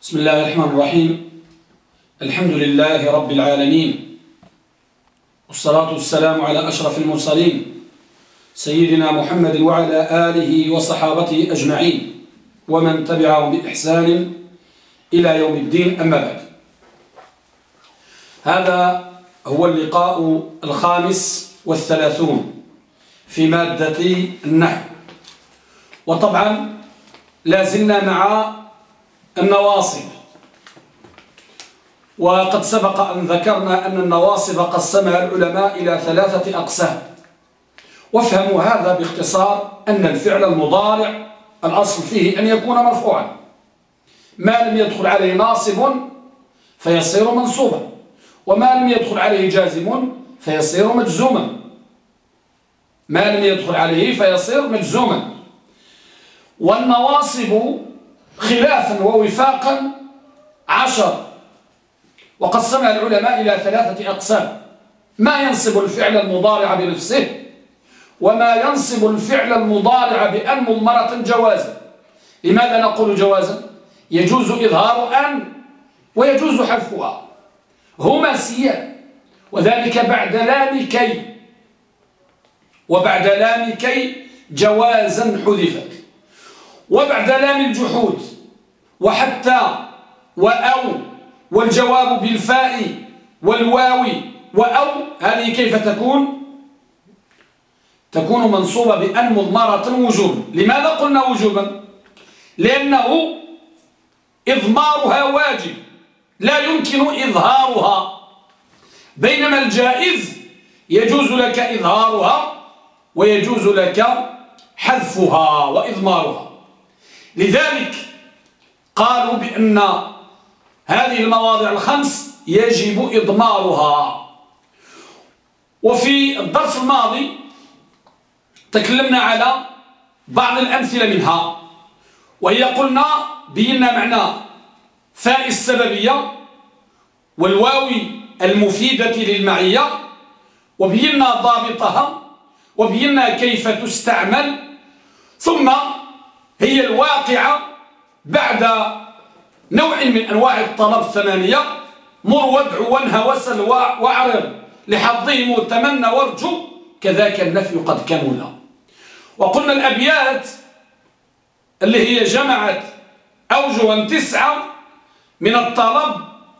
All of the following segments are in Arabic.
بسم الله الرحمن الرحيم. الحمد لله رب العالمين. والصلاة والسلام على أشرف المرسلين. سيدنا محمد وعلى آله وصحابته أجمعين. ومن تبعهم بإحسان إلى يوم الدين أما بعد. هذا هو اللقاء الخامس والثلاثون في مادة النحو. وطبعا لازلنا مع النواصب. وقد سبق أن ذكرنا أن النواصب قسمها العلماء إلى ثلاثة أقسام. وافهموا هذا باختصار أن الفعل المضارع الأصل فيه أن يكون مرفوعا. ما لم يدخل عليه ناصب فيصير منصوبا وما لم يدخل عليه جازم فيصير مجزوما. ما لم يدخل عليه فيصير مجزوما. والنواصب خلافا ووفاقا عشر. وقسمها العلماء إلى ثلاثة أقسام. ما ينصب الفعل المضارع بنفسه وما ينصب الفعل المضارع بأن مضمرة جوازا لماذا نقول جوازا؟ يجوز إظهار أن ويجوز حذفها. هما سيان وذلك بعد لام كي وبعد لام كي جوازا حذفت. وبعد لام الجحود وحتى وأو والجواب بالفاء والواو وأو هذه كيف تكون؟ تكون منصوبة بأن مضمرة وجوبا لماذا قلنا وجوبا؟ لأنه إضمارها واجب لا يمكن إظهارها. بينما الجائز يجوز لك إظهارها ويجوز لك حذفها وإضمارها. لذلك قالوا بأن هذه المواضع الخمس يجب إضمارها. وفي الدرس الماضي تكلمنا على بعض الأمثلة منها وهي قلنا بينا معنى فاء السببية والواو المفيدة للمعية وبينا ضابطها وبينا كيف تستعمل ثم هي الواقعة بعد نوع من أنواع الطلب الثمانية مر وادع وانهى وسل وأعرض لحظهم وتمنى وارجو كذاك النفي قد كمل. وقلنا الأبيات اللي هي جمعت أوجها تسعة من الطلب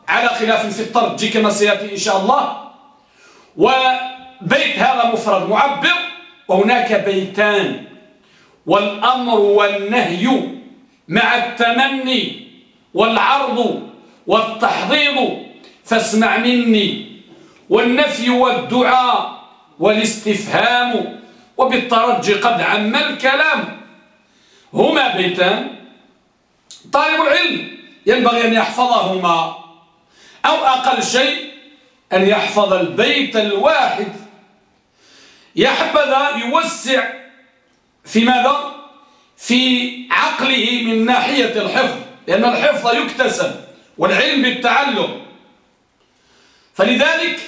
على خلاف في الترجي كما سيأتي إن شاء الله. وبيت هذا مفرد معبر وهناك بيتان والأمر والنهي مع التمني والعرض والتحضيض فاسمع مني والنفي والدعاء والاستفهام وبالترجي قد عم الكلام هما بيتان طالب العلم ينبغي أن يحفظهما أو أقل شيء أن يحفظ البيت الواحد يحبذا يوسع في ماذا؟ في عقله من ناحية الحفظ لأن الحفظ يكتسب والعلم بالتعلم. فلذلك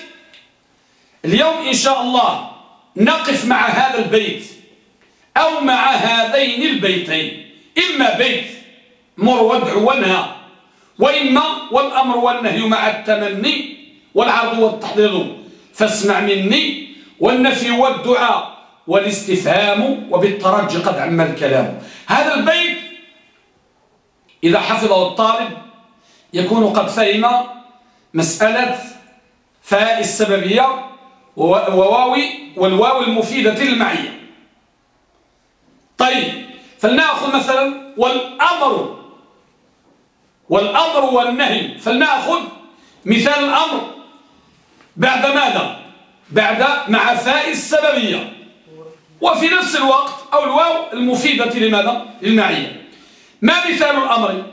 اليوم إن شاء الله نقف مع هذا البيت أو مع هذين البيتين. إما بيت مر وادع وانهى وإما والأمر والنهي مع التمني والعرض والتحضير فاسمع مني والنفي والدعاء والاستفهام وبالترجي قد عم الكلام. هذا البيت إذا حفظه الطالب يكون قد فهم مسألة فاء السببية وواوي والواو المفيدة للمعية. طيب فلنأخذ مثلا والأمر والأمر والنهي. فلنأخذ مثال الأمر. بعد ماذا؟ بعد مع فاء السببية. وفي نفس الوقت أو الواو المفيدة لماذا؟ للمعية. ما مثال الأمر؟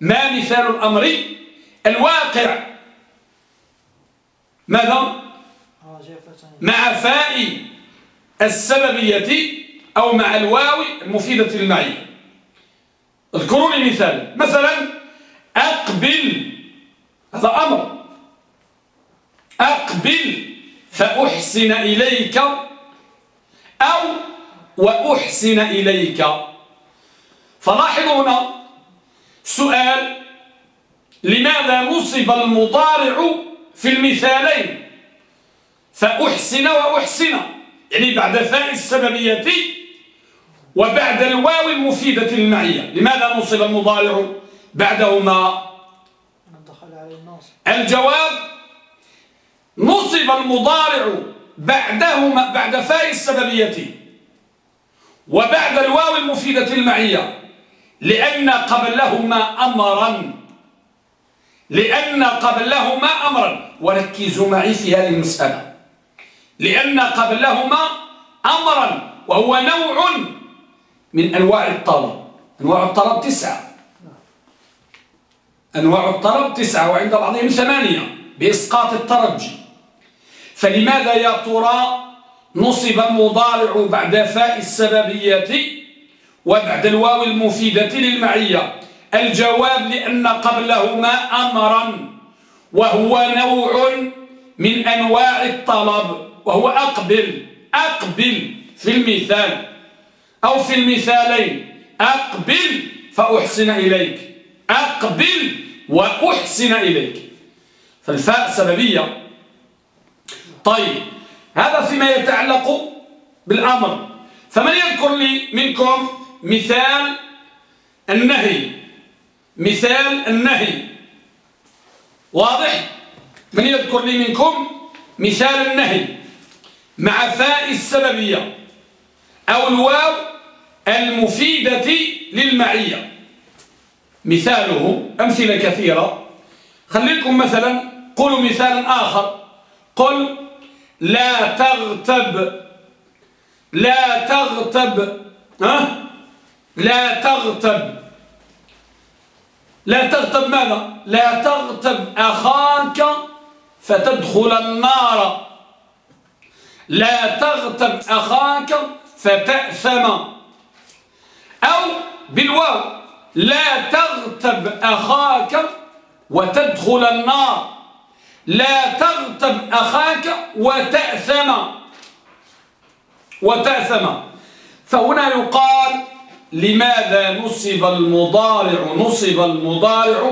ما مثال الأمر؟ الواقع. ماذا؟ مع فاء السببية أو مع الواو المفيدة للمعية. اذكروا لي مثال. مثلا أقبل. هذا أمر. أقبل فأحسن إليك أو وأحسن إليك. فلاحظوا هنا سؤال لماذا نصب المضارع في المثالين؟ فأحسن وأحسن يعني بعد فاء السببية وبعد الواو المفيدة للمعية لماذا نصب المضارع بعدهما؟ الجواب نصب المضارع بعدهما بعد فاء السببية وبعد الواو المفيدة المعية لأن قبلهما أمرا. لأن قبلهما أمرا. وركزوا معي في هذه المسألة. لأن قبلهما أمرا وهو نوع من أنواع الطلب. أنواع الطلب تسعة. أنواع الطلب تسعة وعند بعضهم ثمانية بإسقاط الترجي. فلماذا يا ترى نصب المضارع بعد فاء السببية وبعد الواو المفيدة للمعية؟ الجواب لأن قبلهما أمرا وهو نوع من أنواع الطلب وهو أقبل أقبل في المثال أو في المثالين أقبل فأحسن إليك أقبل وأحسن إليك. فالفاء سببية طيب هذا فيما يتعلق بالأمر. فمن يذكر لي منكم مثال النهي مثال النهي. واضح؟ من يذكر لي منكم مثال النهي مع فاء السببية أو الواو المفيدة للمعية. مثاله أمثلة كثيرة. خليكم مثلا قولوا مثالا آخر. قل لا تغتب. لا تغتب. ها؟ لا تغتب. لا تغتب ماذا؟ لا تغتب أخاك فتدخل النار. لا تغتب أخاك فتأثم. أو بالواو لا تغتب أخاك وتدخل النار. لا تغتب أخاك وتأثم. وتأثم. فهنا يقال لماذا نصب المضارع؟ نصب المضارع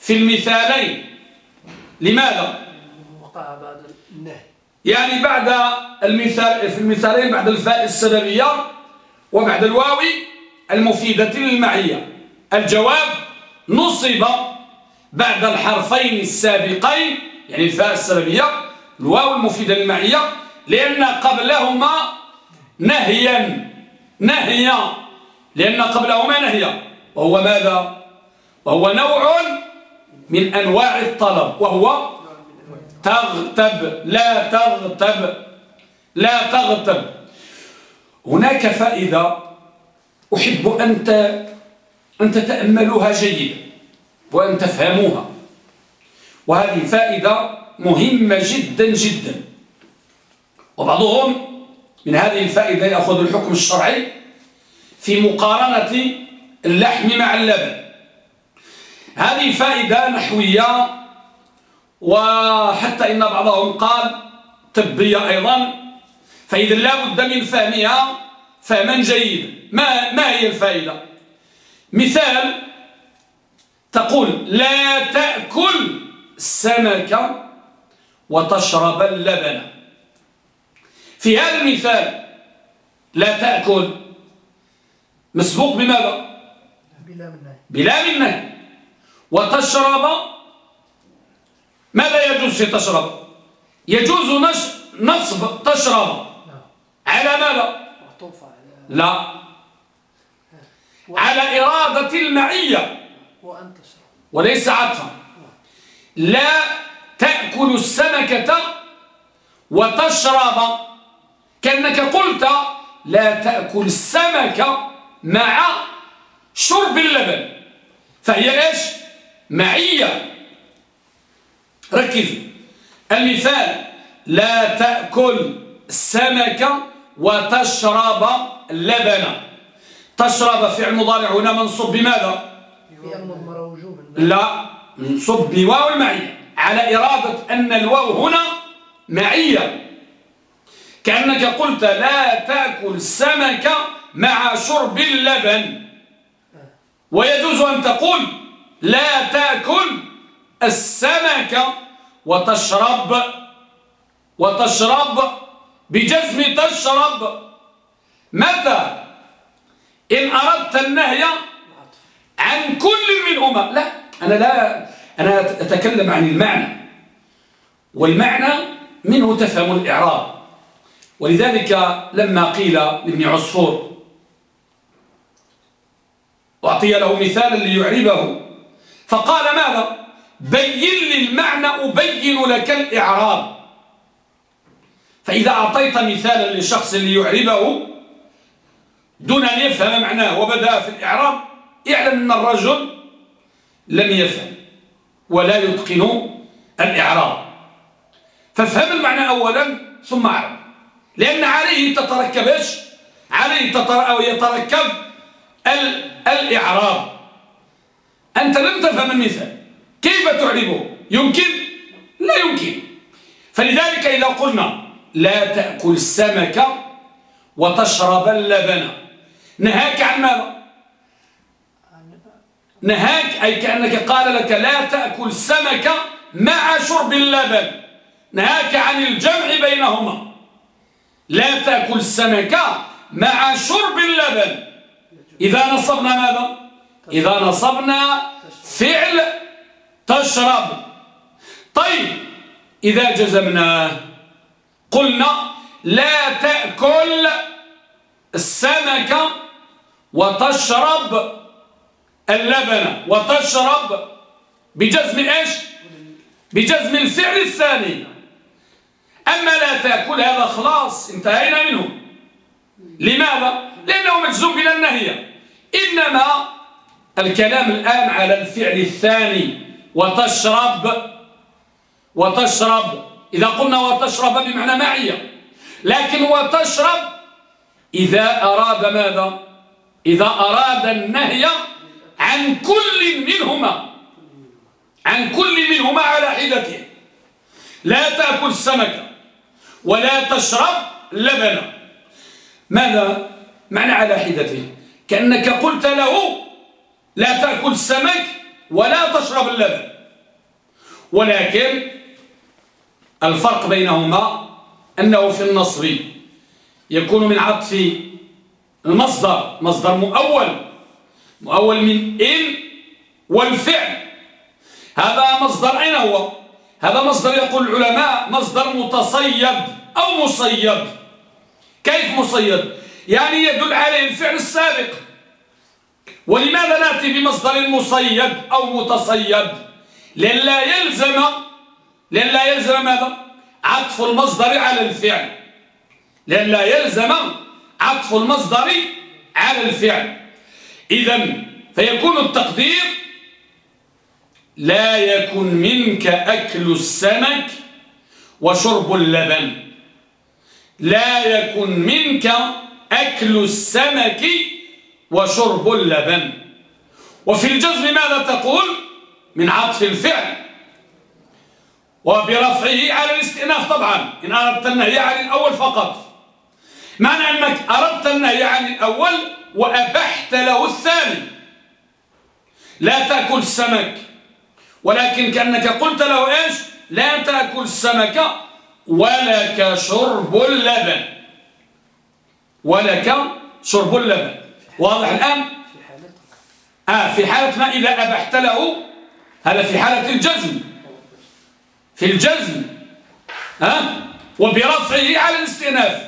في المثالين. لماذا؟ وقع بعد النهي يعني بعد المثال في المثالين بعد الفاء السببية وبعد الواو المفيدة للمعية. الجواب نصب بعد الحرفين السابقين يعني الفاء السببية الواو المفيدة للمعية لأن قبلهما نهيا نهيا لأن قبلهما نهيا. وهو ماذا؟ وهو نوع من أنواع الطلب وهو تغتب لا تغتب لا تغتب. هناك فائدة أحب أن أن تتأملوها جيدا وأن تفهموها. وهذه فائدة مهمة جدا جدا. وبعضهم من هذه الفائدة يأخذ الحكم الشرعي في مقارنة اللحم مع اللبن. هذه فائدة نحوية وحتى إن بعضهم قال طبية أيضا فإذا لا بد من فهمها فهما جيدا. ما, ما هي الفائدة؟ مثال تقول لا تأكل السمك وتشرب اللبن. في هذا المثال لا تأكل. مسبوق بماذا؟ بلا منه وتشرب ماذا يجوز في تشرب؟ يجوز نصب تشرب. على ماذا؟ لا. على إرادة المعية. وليس عطفا. لا تأكل السمكة وتشرب. كأنك قلت لا تأكل السمك مع شرب اللبن. فهي إيش؟ معية. ركزوا المثال لا تأكل السمك وتشرب اللبن. تشرب فعل مضارع هنا منصوب بماذا؟ لا. منصوب بواو المعية. على إرادة أن الواو هنا معية. كأنك قلت لا تأكل السمك مع شرب اللبن. ويجوز أن تقول لا تأكل السمك وتشرب وتشرب بجزم تشرب. متى؟ إن أردت النهي عن كل منهما. لا أنا لا أنا أتكلم عن المعنى. والمعنى منه تفهم الإعراب. ولذلك لما قيل لابن عصفور أعطي له مثالا ليعربه. فقال ماذا؟ بين لي المعنى أبين لك الإعراب. فإذا أعطيت مثالا لشخص ليعربه دون أن يفهم معناه وبدأ في الإعراب اعلم أن الرجل لم يفهم. ولا يتقن الإعراب. فافهم المعنى أولا ثم أعرب. لأن عليه تتركب إيش؟ عليه يتركب الإعراب. أنت لم تفهم المثال. كيف تعربه؟ يمكن؟ لا يمكن. فلذلك إذا قلنا لا تأكل السمك وتشرب اللبن نهاك عن ماذا؟ نهاك أي كأنك قال لك لا تأكل سمك مع شرب اللبن. نهاك عن الجمع بينهما. لا تأكل السمك مع شرب اللبن. إذا نصبنا ماذا؟ إذا نصبنا فعل تشرب. طيب إذا جزمنا قلنا لا تأكل السمك وتشرب. اللبن وتشرب بجزم إيش؟ بجزم الفعل الثاني. أما لا تأكل هذا خلاص انتهينا منه. لماذا؟ لأنه مجزوم بلا النهي إنما الكلام الآن على الفعل الثاني وتشرب وتشرب. إذا قلنا وتشرب بمعنى معية لكن وتشرب إذا أراد ماذا؟ إذا أراد النهي عن كل منهما. عن كل منهما على حدته لا تأكل السمك ولا تشرب لبنا ماذا؟ معنى على حدته كأنك قلت له لا تأكل السمك ولا تشرب اللبن. ولكن الفرق بينهما أنه في النصب يكون من عطف المصدر مصدر مؤول. مؤول من إن والفعل. هذا مصدر أين هو؟ هذا مصدر يقول العلماء مصدر متصيد أو مصيد. كيف مصيد؟ يعني يدل عليه الفعل السابق. ولماذا نأتي بمصدر مصيد أو متصيد؟ لأن لا يلزم لأن لا يلزم ماذا؟ عطف المصدر على الفعل. لأن لا يلزم عطف المصدر على الفعل. إذا فيكون التقدير لا يكن منك أكل السمك وشرب اللبن. لا يكن منك أكل السمك وشرب اللبن. وفي الجزم ماذا تقول؟ من عطف الفعل. وبرفعه على الاستئناف طبعا. إن أردت النهي عن الأول فقط. معنى أنك أردت النهي عن الأول وأبحت له الثاني. لا تأكل السمك. ولكن كأنك قلت له إيش؟ لا تأكل السمك ولك شرب اللبن. ولك شرب اللبن. واضح الآن؟ آه في حالة ما إذا أبحت له هذا في حالة الجزم. في الجزم. ها؟ آه وبرفعه على الاستئناف.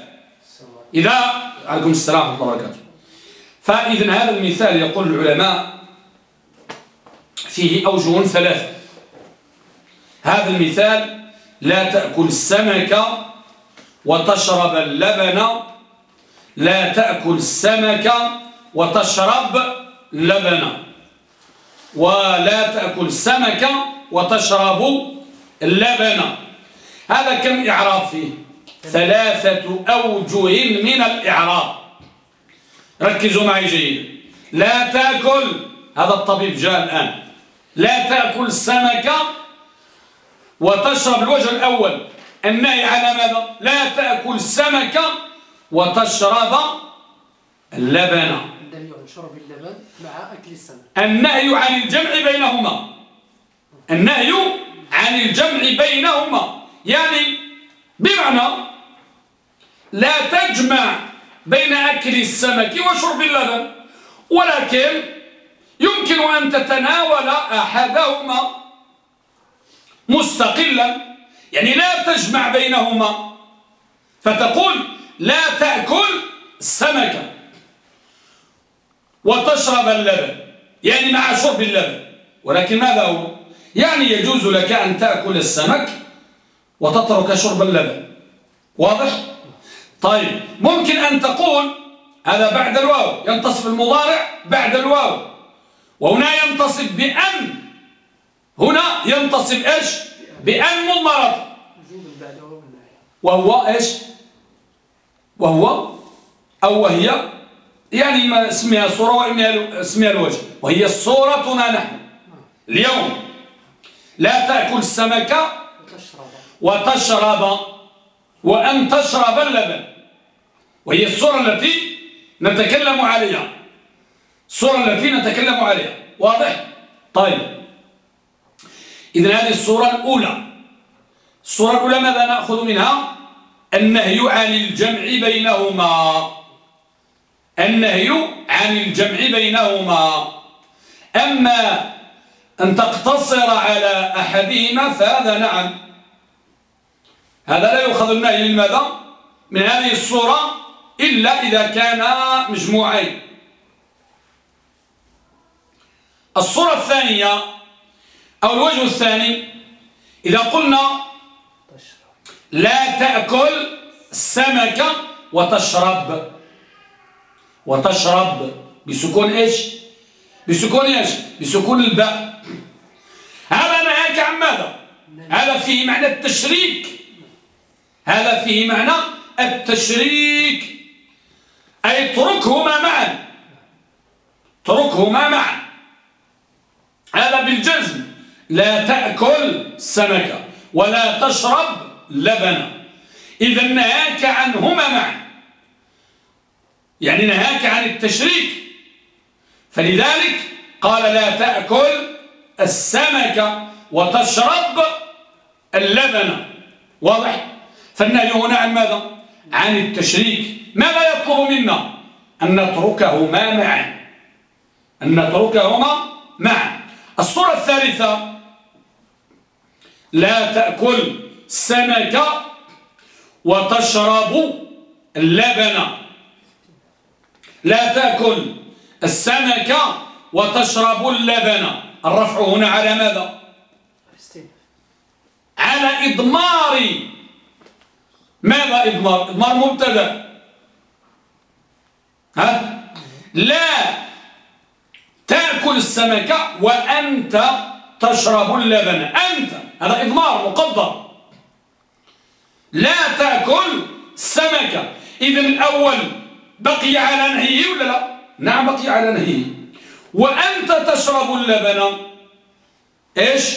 إذا عليكم السلام ورحمة الله وبركاته. فإذا هذا المثال يقول العلماء فيه أوجه ثلاثة هذا المثال لا تأكل السمك وتشرب اللبن لا تأكل السمك وتشرب لبنا ولا تأكل السمك وتشرب اللبن هذا كم إعراب فيه؟ ثلاثة أوجه من الإعراب. ركزوا معي جيدا لا تأكل هذا الطبيب جاء الآن. لا تأكل السمك وتشرب الوجه الأول. النهي على ماذا؟ لا تأكل السمك وتشرب اللبن. النهي عن شرب اللبن مع أكل السمك. النهي عن الجمع بينهما. النهي عن الجمع بينهما. يعني بمعنى لا تجمع بين أكل السمك وشرب اللبن. ولكن يمكن أن تتناول أحدهما مستقلا. يعني لا تجمع بينهما. فتقول لا تأكل السمكة وتشرب اللبن. يعني مع شرب اللبن. ولكن ماذا هو؟ يعني يجوز لك أن تأكل السمك وتترك شرب اللبن. واضح؟ طيب ممكن أن تقول هذا بعد الواو ينتصف المضارع بعد الواو. وهنا ينتصف بأن هنا ينتصف إيش؟ بأن مضمرة. وهو إيش؟ وهو أو وهي يعني ما اسمها وإما اسمها الوجه. وهي صورتنا نحن اليوم. لا تأكل السمك وتشرب وأن تشرب اللبن. وهي الصورة التي نتكلم عليها. الصورة التي نتكلم عليها. واضح؟ طيب. إذن هذه الصورة الأولى. الصورة الأولى ماذا نأخذ منها؟ النهي عن الجمع بينهما. النهي عن الجمع بينهما. أما أن تقتصر على أحدهما فهذا نعم. هذا لا يؤخذ النهي. من ماذا من هذه الصورة إلا إذا كان مجموعين. الصورة الثانية أو الوجه الثاني إذا قلنا لا تأكل السمك وتشرب. وتشرب بسكون إيش؟ بسكون إيش؟ بسكون الباء. هذا نهاك عن ماذا؟ هذا فيه معنى التشريك. هذا فيه معنى التشريك. أي اتركهما معا. اتركهما معا. هذا بالجزم. لا تأكل سمكة ولا تشرب لبنا إذا نهاك عنهما معا. يعني نهاك عن التشريك. فلذلك قال لا تأكل السمك وتشرب اللبن. واضح؟ فالنهي هنا عن ماذا؟ عن التشريك. ماذا يطلب منا؟ أن نتركهما معا أن نتركهما معا. الصورة الثالثة. لا تأكل سمك وتشرب اللبن. لا تأكل السمك وتشرب اللبن. الرفع هنا على ماذا؟ على إضمار ماذا إضمار إضمار مبتدأ. ها؟ لا. تأكل السمك وأنت تشرب اللبن. أنت. هذا إضمار مقدر. لا تأكل السمك. إذا الأول بقي على نهيه ولا لا؟ نعم بقي على نهيه. وأنت تشرب اللبن. إيش؟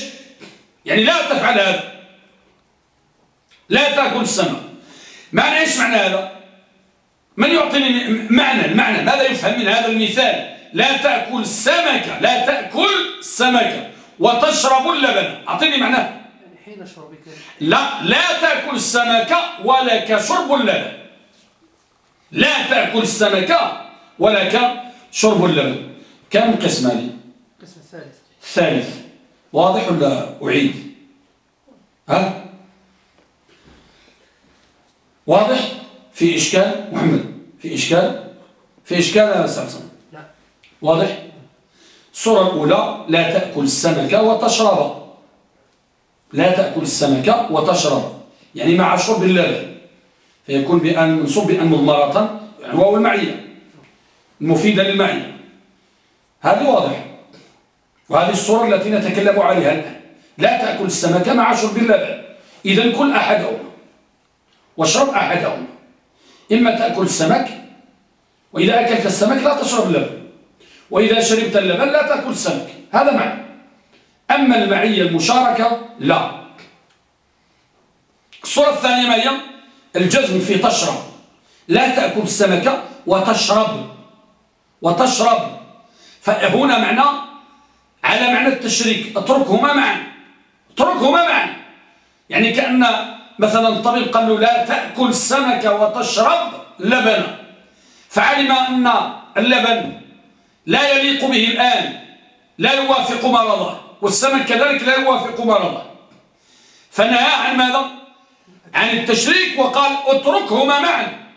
يعني لا تفعل هذا. لا تأكل السمك. معنى إيش معنى هذا؟ من يعطيني معنى المعنى ماذا يفهم من هذا المثال؟ لا تأكل السمكة لا تأكل السمكة وتشرب اللبن. أعطيني معناه حين شربك لا لا تأكل السمكة ولك شرب اللبن. لا تأكل السمكة ولك شرب اللبن. كم قسم لي القسم الثالث الثالث واضح ولا أعيد؟ ها؟ واضح؟ في إشكال محمد في إشكال؟ في إشكال يا سعسان لا واضح؟ الصورة الأولى لا تأكل السمكة وتشرب. لا تأكل السمكة وتشرب. يعني مع شرب اللبن فيكون بأن منصوب بأن مضمرة يعني واو المعية. المفيدة للمعية. هذه واضح. وهذه الصورة التي نتكلم عليها الآن. لا تأكل السمكة مع شرب اللبن إذا كل أحدهما واشرب أحدهما إما تأكل السمك وإذا أكلت السمك لا تشرب اللبن. وإذا شربت اللبن لا تأكل السمك. هذا معنى أما المعية المشاركة لا. الصورة الثانية ما هي الجزم في تشرب. لا تأكل السمكة وتشرب. وتشرب. فهنا معنى على معنى التشريك. اتركهما معا. اتركهما معا. يعني كأن مثلا الطبيب قال له لا تأكل السمك وتشرب لبنا فعلم أن اللبن لا يليق به الآن لا يوافق مرضه والسمك كذلك لا يوافق مرضه. فنهى عن ماذا؟ عن التشريك وقال اتركهما معا.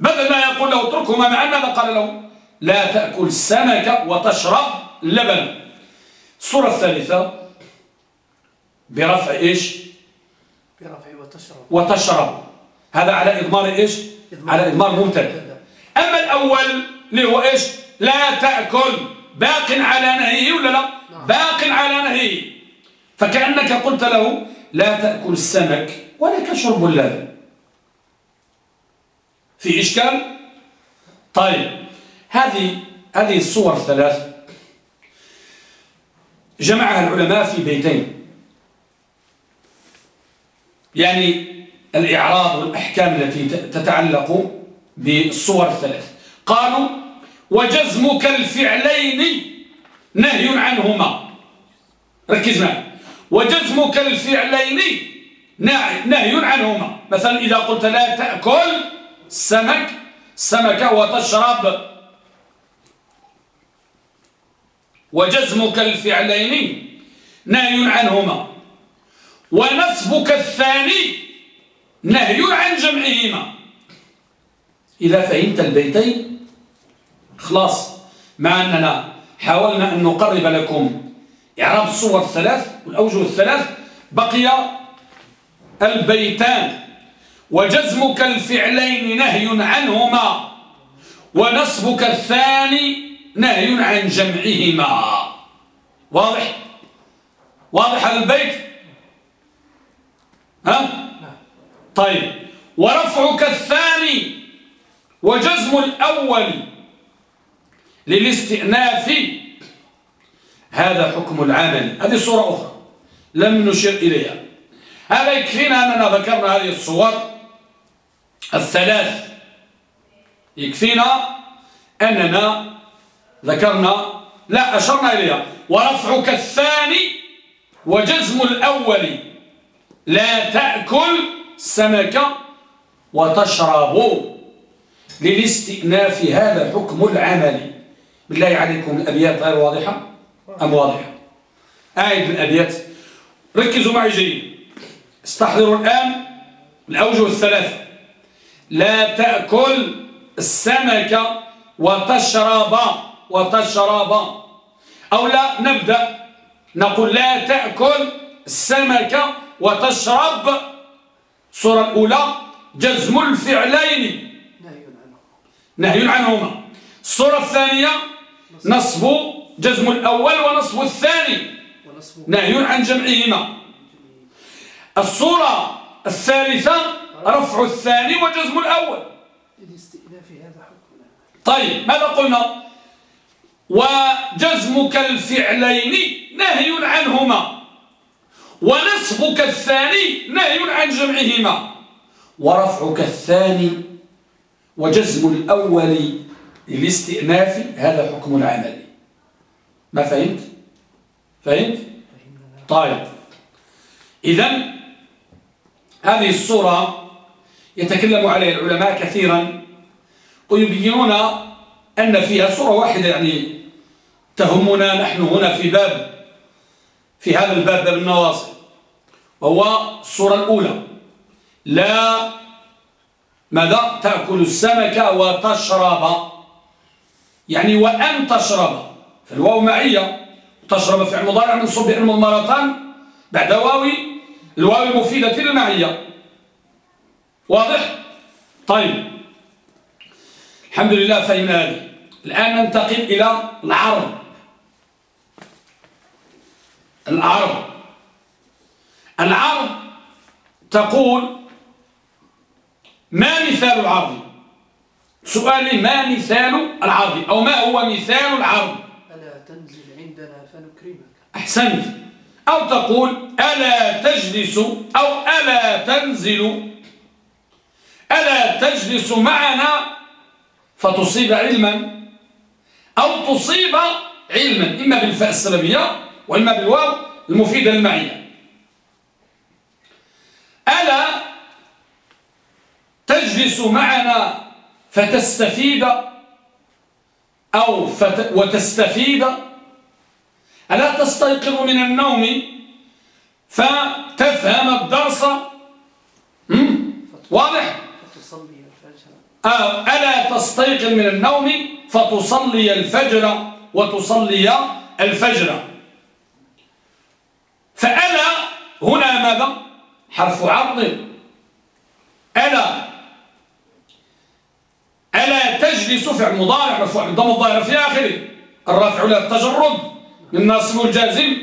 بدل ما يقول له اتركهما معا ماذا قال له؟ لا تأكل السمك وتشرب لبن. الصورة الثالثة. برفع إيش؟ برفع وتشرب. وتشرب. هذا على إضمار إيش؟ إضمار على إضمار مبتدا أما الأول اللي هو إيش؟ لا تأكل. باق على نهيه ولا لا؟ نعم. باق على نهيه. فكأنك قلت له لا تأكل السمك ولك شرب اللبن. في إشكال؟ طيب. هذه هذه الصور الثلاث جمعها العلماء في بيتين. يعني الإعراض والأحكام التي تتعلق بالصور الثلاث. قالوا وجزمك الفعلين نهي عنهما. ركز معي. وجزمك الفعلين نهي عنهما. مثلا إذا قلت لا تأكل السمك سمك وتشرب. وجزمك الفعلين نهي عنهما. ونصبك الثاني نهي عن جمعهما. إذا فهمت البيتين خلاص مع أننا حاولنا أن نقرب لكم إعراب الصور الثلاث والأوجه الثلاث بقي البيتان. وجزمك الفعلين نهي عنهما ونصبك الثاني نهي عن جمعهما. واضح؟ واضح البيت؟ ها؟ طيب. ورفعك الثاني وجزم الأول للاستئناف. هذا حكم العمل. هذه صورة أخرى. لم نشر إليها. هذا يكفينا أننا ذكرنا هذه الصور الثلاث. يكفينا أننا ذكرنا لا أشرنا إليها. ورفعك الثاني وجزم الأول. لا تأكل سمك وتشرب. للاستئناف هذا حكم العمل. بالله عليكم الأبيات غير واضحة أم واضحة؟ أعيد الأبيات. ركزوا معي جيد. استحضروا الآن الأوجه الثلاثة لا تأكل السمك وتشرب وتشرب. أو لا نبدأ. نقول لا تأكل السمك وتشرب. الصورة الأولى جزم الفعلين. نهي عنهما. الصورة الثانية نصب جزم الأول ونصب الثاني. نهي عن جمعهما. الصورة الثالثة رفع الثاني وجزم الأول. طيب ماذا قلنا؟ وجزمك الفعلين نهي عنهما. ونصبك الثاني نهي عن جمعهما. ورفعك الثاني وجزم الأول للاستئناف هذا حكم العمل. ما فهمت؟ فهمت؟ طيب. إذا هذه الصورة يتكلم عليها العلماء كثيرا ويبينون أن فيها صورة واحدة يعني تهمنا نحن هنا في باب في هذا الباب باب النواصب. وهو الصورة الأولى. لا ماذا تأكل السمك وتشرب. يعني وأن تشرب. فالواو معية. تشرب فعل مضارع من صب مرتان بعد واو الواو المفيدة للمعية. واضح؟ طيب. الحمد لله فهمنا هذه الآن ننتقل إلى العرض العرض العرض تقول ما مثال العرض سؤالي ما مثال العرض أو ما هو مثال العرض ألا تنزل عندنا فنكرمك. أحسنت. أو تقول ألا تجلس أو ألا تنزل؟ ألا تجلس معنا فتصيب علما أو تصيب علما. إما بالفاء السببية وإما بالواو المفيدة للمعية. ألا تجلس معنا فتستفيد أو فت وتستفيد؟ ألا تستيقظ من النوم فتفهم الدرس؟ واضح؟ آه، ألا تستيقظ من النوم فتصلي الفجر وتصلي الفجر. فألا هنا ماذا؟ حرف عرض ألا. ألا تجلس فعل مضارع مرفوع بالضم الظاهر في آخره. الرافع لا التجرد. من ناصب الجازم.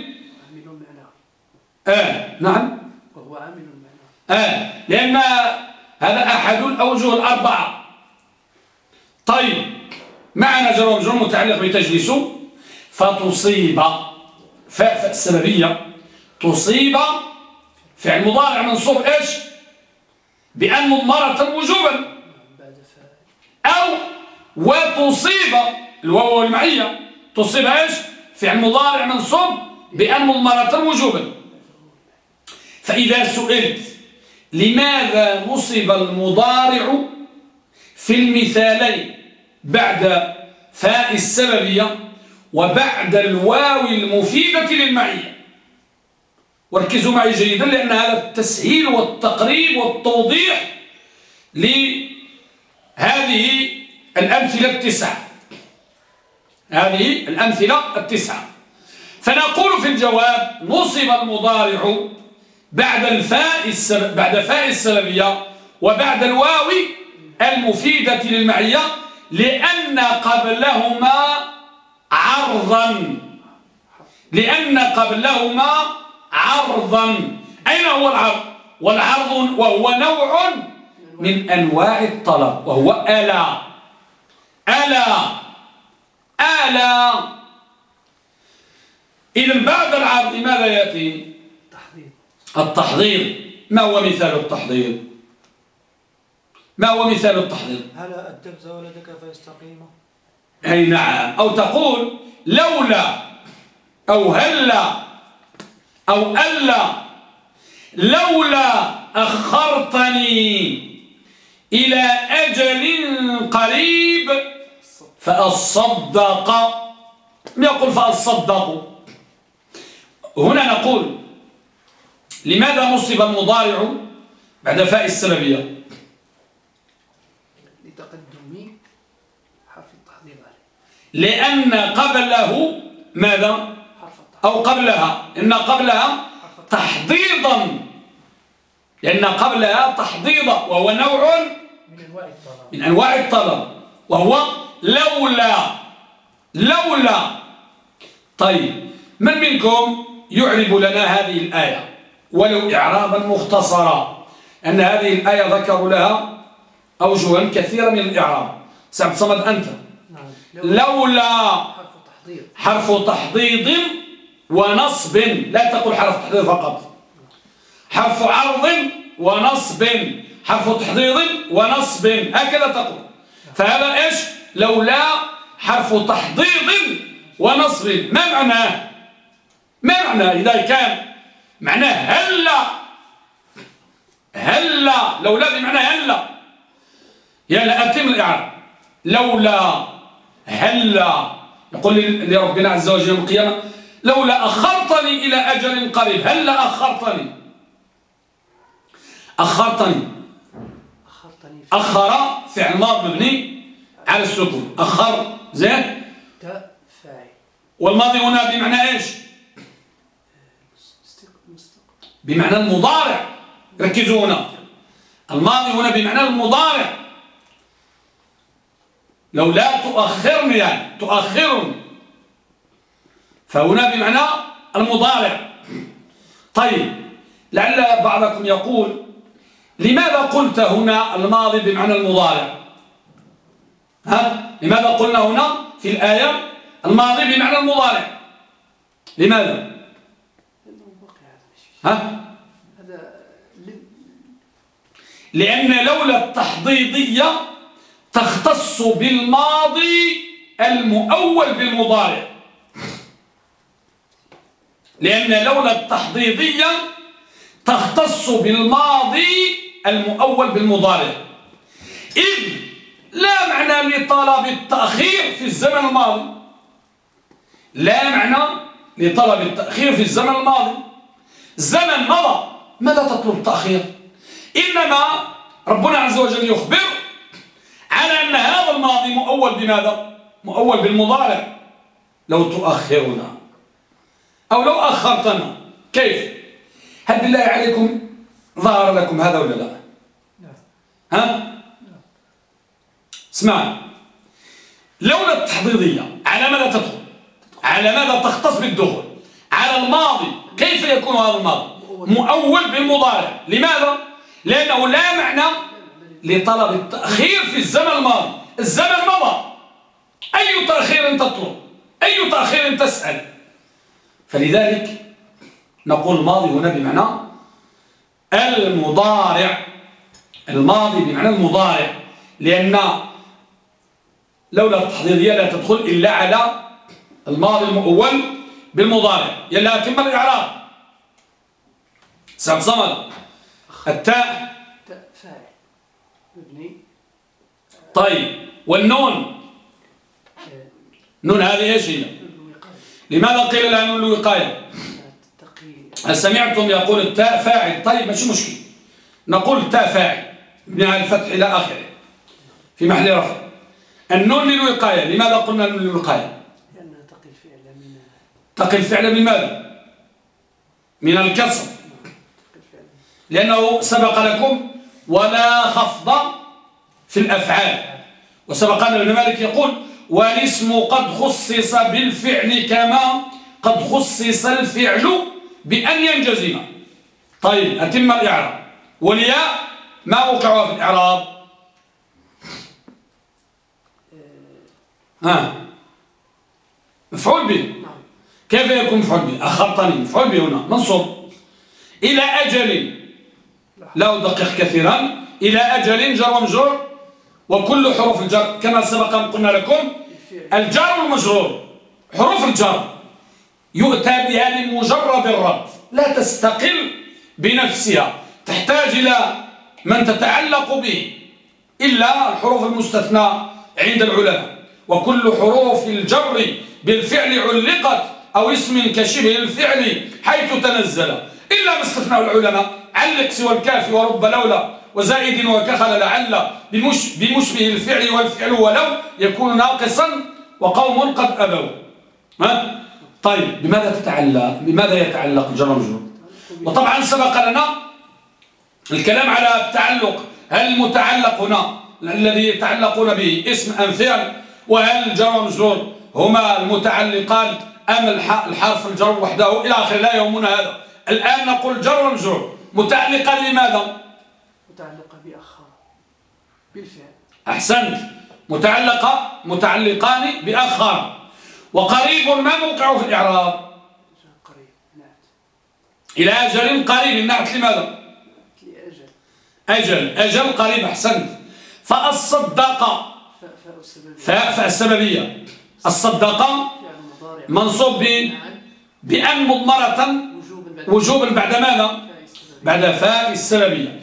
معنى آه نعم. وهو عامل معنى آه لأن هذا أحد الأوجه الأربعة. طيب معنا جر ومجرور متعلق بتجلس. فتصيب. فاء السببية. تصيب فعل مضارع منصوب إيش؟ بأن مضمرة وجوبا. أو وتصيب الواو والمعية تصيب إيش؟ فعل مضارع منصوب بأن مضمرة وجوبا. فإذا سئلت لماذا نصب المضارع في المثالين بعد فاء السببية وبعد الواو المفيدة للمعية؟ وركزوا معي جيدا لأن هذا التسهيل والتقريب والتوضيح لهذه الأمثلة التسعة. هذه الأمثلة التسعة. فنقول في الجواب نصب المضارع بعد الفاء بعد فاء السببية وبعد الواو المفيدة للمعية لأن قبلهما عرضا. لأن قبلهما عرضا. أين هو العرض؟ والعرض وهو نوع من أنواع الطلب وهو ألا. ألا. ألا. إذا بعد العرض ماذا يأتي؟ تحضير. التحضير. ما هو مثال التحضير؟ ما هو مثال التحضير؟ هلا أدبت ولدك فيستقيم؟ أي نعم. أو تقول لولا أو هلا أو ألا لولا أخرتني إلى أجل قريب فأصدق. يقول فأصدق؟ هنا نقول لماذا نصب المضارع بعد فاء السببية لتقدم حرف التحضير عليه لأن قبله ماذا؟ أو قبلها. إن قبلها تحضيضا. لأن قبلها تحضيضا وهو نوع من أنواع الطلب من أنواع الطلب وهو لولا لولا. طيب من منكم يعرب لنا هذه الآية؟ ولو إعرابا مختصرا. أن هذه الآية ذكروا لها أوجها كثيرة من الإعراب. سعد صمد أنت. نعم. لو لولا. حرف تحضيض ونصب لا تقول حرف تحضيض فقط. حرف عرض ونصب حرف تحضيض ونصب هكذا تقول. فهذا إيش؟ لولا حرف تحضيض ونصب. ما معناه ما معناه إذا كان معناه هلا هلا لولا بمعنى هلا يلا أتم الإعراب. لولا هلا يقول لربنا عز وجل يوم القيامة لولا أخرتني إلى أجل قريب. هلا أخرتني؟ أخرتني. أخر فعل ماض مبني على السكون. أخر زين. والماضي هنا بمعنى إيش؟ بمعنى المضارع. ركزوا هنا. الماضي هنا بمعنى المضارع. لو لا تؤخرني يعني. تؤخرني. فهنا بمعنى المضارع. طيب لعل بعضكم يقول لماذا قلت هنا الماضي بمعنى المضارع؟ ها؟ لماذا قلنا هنا في الآية الماضي بمعنى المضارع؟ لماذا؟ ها؟ لأن لولا التحضيضية تختص بالماضي المؤول بالمضارع. لأن لولا التحضيضية تختص بالماضي المؤول بالمضارع. إذ لا معنى لطلب التأخير في الزمن الماضي. لا معنى لطلب التأخير في الزمن الماضي. زمن مضى ماذا تطلب التأخير؟ إنما ربنا عز وجل يخبر على أن هذا الماضي مؤول بماذا؟ مؤول بالمضارع. لو تؤخرنا. أو لو أخرتنا كيف؟ هل بالله عليكم ظهر لكم هذا ولا لا؟ ها؟ اسمع لولا التحضيضية على ماذا تدخل؟ على ماذا تختص بالدخول؟ على الماضي. كيف يكون هذا الماضي؟ مؤول بالمضارع. لماذا؟ لأنه لا معنى لطلب التأخير في الزمن الماضي. الزمن مضى. أي تأخير تطلب؟ أي تأخير تسأل؟ فلذلك نقول الماضي هنا بمعنى المضارع. الماضي بمعنى المضارع. لأن لولا التحضيرية لا تدخل إلا على الماضي المؤول بالمضارع. يلا أتم الإعراب. سعب صمد. التاء. طيب. والنون. آه، نون هذه إيش هي؟ لماذا قيل لها نون الوقاية هل سمعتم يقول التاء فاعل؟ طيب ماشي مشكل نقول التاء فاعل من الفتح إلى آخره في محل رفع. النون للوقاية لماذا قلنا نون للوقاية لأنها تقي الفعل من تقي الفعل من ماذا؟ من الكسر. لأنه سبق لكم ولا خفض في الأفعال. وسبق أن ابن مالك يقول والاسم قد خصص بالفعل كما قد خصص الفعل بأن ينجزم. طيب أتم الإعراب. والياء ما وقعها في الإعراب؟ ها. مفعول به. نعم. كيف يكون مفعول به؟ أخرتني. مفعول به هنا. منصوب. إلى أجل. لا. أدقق كثيرا. إلى أجل جر ومجرور وكل حروف الجر كما سبق أن قلنا لكم الجر والمجرور. حروف الجر. يؤتى بها لمجرد الرد. لا تستقل بنفسها. تحتاج إلى من تتعلق به. إلا الحروف المستثنى عند العلماء. وكل حروف الجر بالفعل علقت أو اسم كشبه الفعل حيث تنزل. إلا ما استثناه العلماء علق سوى الكاف ورب لولا. وزائد وكخل لعل بمش بمشبه الفعل والفعل ولو يكون ناقصا وقوم قد أبوا. ها؟ طيب بماذا تتعلق بماذا يتعلق الجر والمجرور وطبعا سبق لنا الكلام على التعلق. هل المتعلق هنا الذي يتعلقون به اسم أم فعل؟ وهل الجر والمجرور هما المتعلقان أم الح- الحرف الجر وحده؟ إلى آخر لا يهمنا هذا. الآن نقول جر ومجرور متعلقان بماذا متعلقة بأخر بالفعل. أحسنت. متعلقة متعلقان بأخر وقريب ما موقعه في الإعراب؟ قريب. نعت. إلى أجل قريب. النعت لماذا؟ لأجل. أجل. أجل قريب. أحسنت. فالصدق فاء فاء السبب فاء فاء السببية الصدق منصوب بأن مضمرة وجوبا بعد ماذا؟ بعد فاء السببية.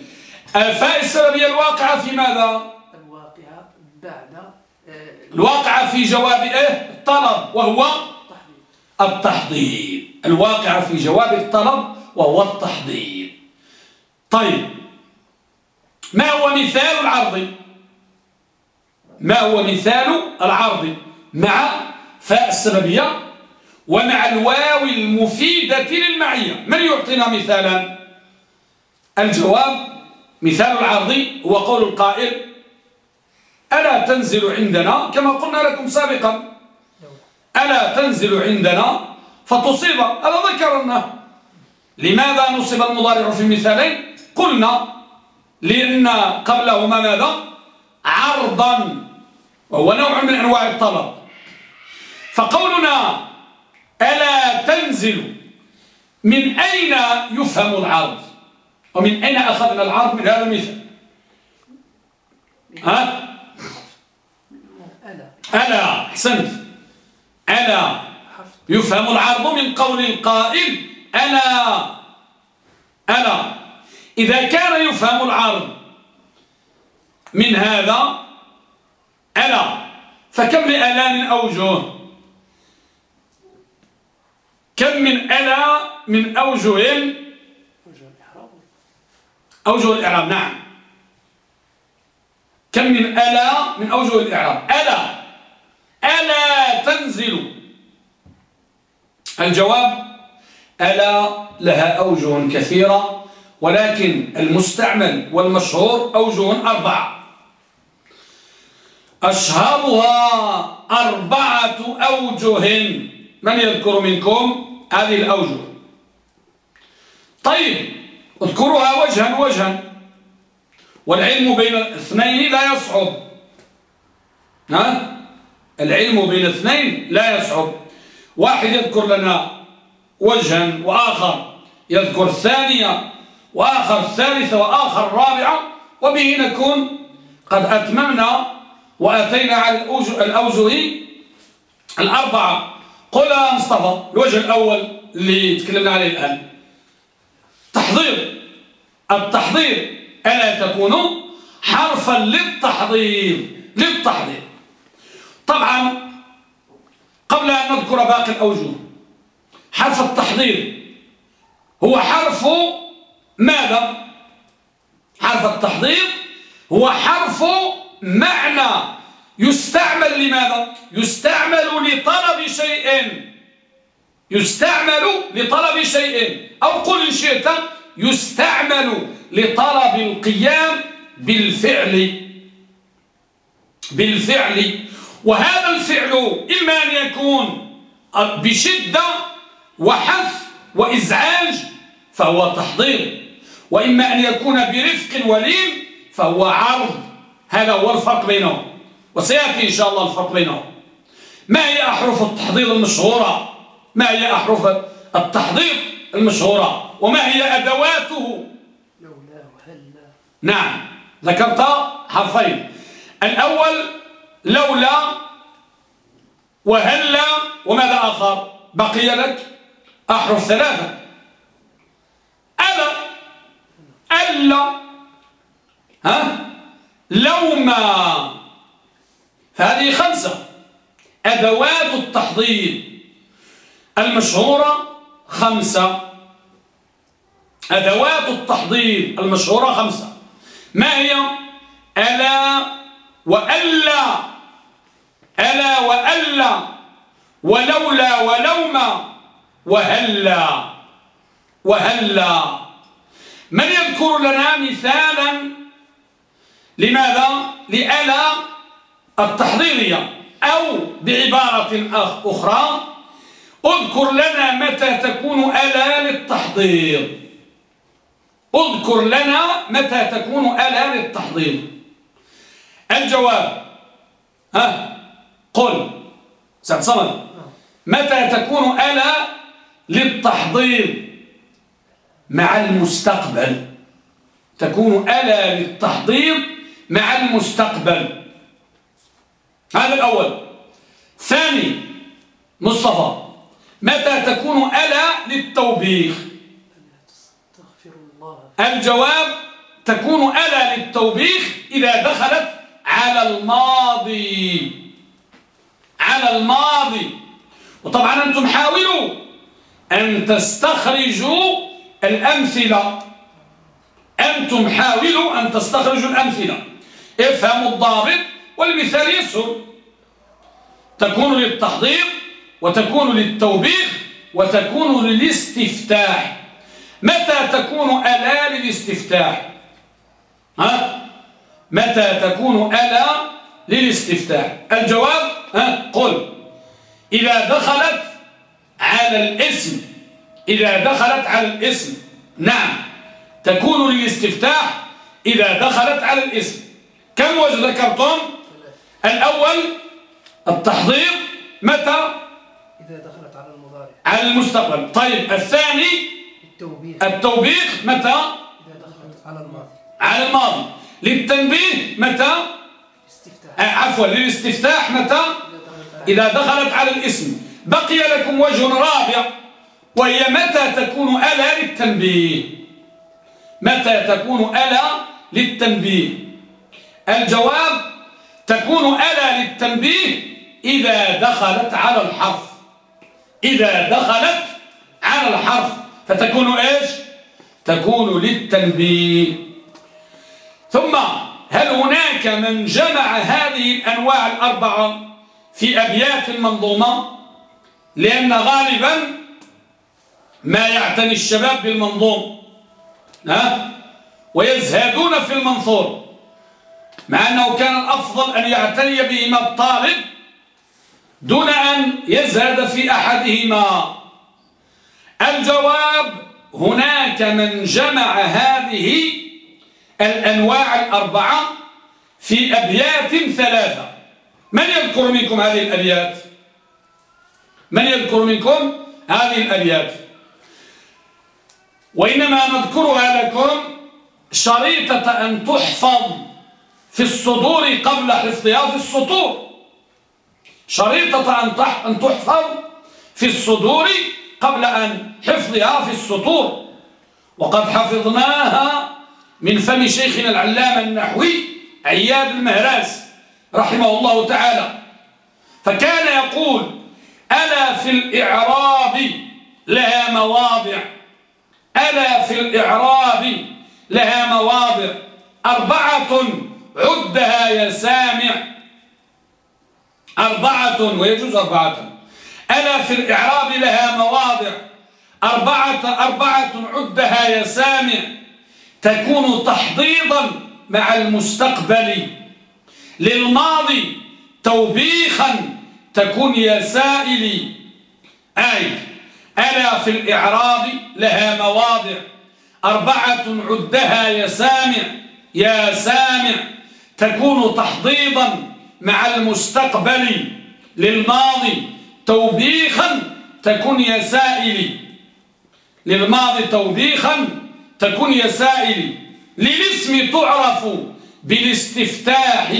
الفاء السببية الواقعة في ماذا؟ الواقعة بعد آه، الواقعة في جواب إيه؟ الطلب وهو التحضير. التحضير. الواقعة في جواب الطلب وهو التحضير. طيب ما هو مثال العرض؟ ما هو مثال العرض مع فاء السببية ومع الواو المفيدة للمعية؟ من يعطينا مثالا؟ الجواب مثال العرض هو قول القائل ألا تنزل عندنا؟ كما قلنا لكم سابقا. ألا تنزل عندنا؟ فتصيب هذا ذكرنا لماذا نصب المضارع في المثالين؟ قلنا لأن قبلهما ماذا؟ عرضا وهو نوع من أنواع الطلب. فقولنا ألا تنزل من أين يفهم العرض؟ ومن أين أخذنا العرض من هذا المثال؟ ها؟ ألا أحسنت. ألا. يفهم العرض من قول القائل ألا. ألا. إذا كان يفهم العرض من هذا ألا. فكم لألا من أوجه؟ كم من ألا من أوجه أوجه الإعراب نعم. كم من ألا من أوجه الإعراب؟ ألا ألا تنزل. الجواب ألا لها أوجه كثيرة ولكن المستعمل والمشهور أوجه أربعة. أشهرها أربعة أوجه. من يذكر منكم هذه الأوجه؟ طيب. اذكرها وجها وجها. والعلم بين الاثنين لا يصعب. ها؟ العلم بين اثنين لا يصعب. واحد يذكر لنا وجها وآخر يذكر الثانية وآخر الثالثة وآخر الرابعة وبه نكون قد أتممنا وأتينا على الأوجه الأربعة. قل مصطفى الوجه الأول اللي تكلمنا عليه الآن. تحضير التحضير. ألا تكون حرفا للتحضير. للتحضير. طبعا قبل أن نذكر باقي الأوجه حرف التحضير هو حرف ماذا؟ حرف التحضير هو حرف معنى. يستعمل لماذا؟ يستعمل لطلب شيء. يستعمل لطلب شيء. أو قل إن شئت يستعمل لطلب القيام بالفعل. بالفعل. وهذا الفعل إما أن يكون بشدة وحث وإزعاج فهو تحضير. وإما أن يكون برفق ولين فهو عرض. هذا هو الفرق بينهم. وسيأتي إن شاء الله الفرق بينهم. ما هي أحرف التحضير المشهورة؟ ما هي أحرف التحضير المشهورة وما هي أدواته؟ لولا وهلا. نعم ذكرت حرفين. الأول لولا وهلا وماذا آخر؟ بقي لك أحرف ثلاثة. ألا ألا. ها؟ لوما. فهذه خمسة. أدوات التحضير. المشهورة خمسة. أدوات التحضير المشهورة خمسة. ما هي؟ ألا وألا. ألا وألا. ولولا ولوما. وهلا. وهلا. من يذكر لنا مثالا؟ لماذا؟ لألا التحضيرية أو بعبارة أخرى اذكر لنا متى تكون ألا للتحضير اذكر لنا متى تكون ألا للتحضير الجواب. ها؟ قل. سعد صمد. متى تكون ألا للتحضير؟ مع المستقبل. تكون ألا للتحضير مع المستقبل. هذا الأول. ثاني مصطفى. متى تكون ألا للتوبيخ؟ الجواب تكون ألا للتوبيخ إذا دخلت على الماضي. على الماضي. وطبعا أنتم حاولوا أن تستخرجوا الأمثلة. أنتم حاولوا أن تستخرجوا الأمثلة. افهموا الضابط والمثال يسهل تكون للتحضير وتكون للتوبيخ وتكون للاستفتاح. متى تكون ألا للاستفتاح؟ ها؟ متى تكون ألا للاستفتاح؟ الجواب ها؟ قل. إذا دخلت على الاسم إذا دخلت على الاسم. نعم. تكون للاستفتاح إذا دخلت على الاسم. كم وجه ذكرتم الأول التحضير. متى؟ إذا دخلت على المضارع. على المستقبل. طيب الثاني؟ التوبيخ. التوبيخ متى؟ إذا دخلت على الماضي. على الماضي. للتنبيه متى؟ استفتاح آه، عفوا للاستفتاح متى؟ إذا دخلت على إذا دخلت على الاسم. بقي لكم وجه رابع وهي متى تكون ألا للتنبيه؟ متى تكون ألا للتنبيه؟ الجواب تكون ألا للتنبيه إذا دخلت على الحرف. إذا دخلت على الحرف فتكون إيش؟ تكون للتنبيه. ثم هل هناك من جمع هذه الأنواع الأربعة في أبيات منظومة؟ لأن غالبا ما يعتني الشباب بالمنظوم ها؟ ويزهدون في المنثور مع أنه كان الأفضل أن يعتني بهما الطالب دون أن يزهد في أحدهما. الجواب هناك من جمع هذه الأنواع الأربعة في أبيات ثلاثة. من يذكر منكم هذه الأبيات؟ من يذكر منكم هذه الأبيات؟ وإنما نذكرها لكم شريطة أن تحفظ في الصدور قبل حفظها في السطور. شريطة أن تحفظ في الصدور قبل أن حفظها في السطور. وقد حفظناها من فم شيخنا العلامة النحوي عياد المهراس رحمه الله تعالى. فكان يقول ألا في الإعراب لها مواضع. ألا في الإعراب لها مواضع. أربعة عدها يا سامع. أربعة ويجوز أربعة. ألا في الإعراب لها مواضع. أربعة, أربعة عدها يا سامع تكون تحضيضا مع المستقبل. للماضي توبيخا تكون يا سائلي أي ألا في الإعراب لها مواضع. أربعة عدها يا سامع يا سامع تكون تحضيضا مع المستقبل للماضي توبيخا تكون يا سائلي. للماضي توبيخا تكون يا سائلي. للاسم تعرف بالاستفتاح.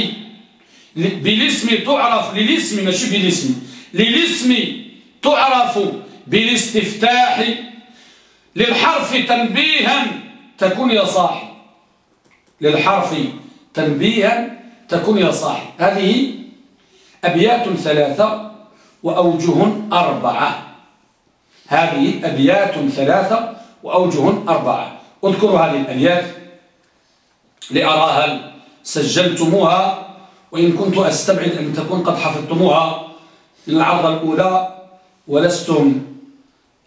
بالاسم تعرف للاسم ماشي بالاسم. للاسم تعرف بالاستفتاح. للحرف تنبيها تكون يا صاحب. للحرف تنبيها تكون يا صاحب. هذه أبيات ثلاثة وأوجه أربعة. هذه أبيات ثلاثة وأوجه أربعة. اذكروا هذه الأبيات لأراها. سجلتموها وإن كنت أستبعد أن تكون قد حفظتموها. من العرضة الأولى ولستم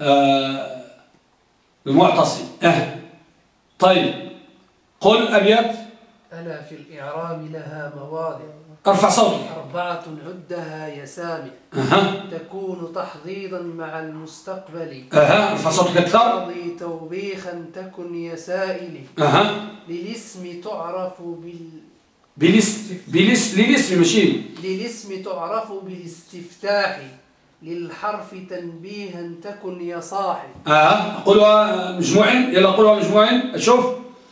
آه بمعتصم أه. طيب. قل أبيات ألا في الإعراب لها مواضع. ارفع صوتك. أربعة عدها يا سامع أها. تكون تحضيضا مع المستقبل. أها. ارفع صوتك أكثر. تقضي توبيخا تكن يا سائلي أها. للاسم تعرف بال بلس بلس للاسم ماشي للاسم تعرف بالاستفتاح. للحرف تنبيها تكن يا صاحب. أها. قولوا مجموعين. يلا قولوا مجموعين. أشوف.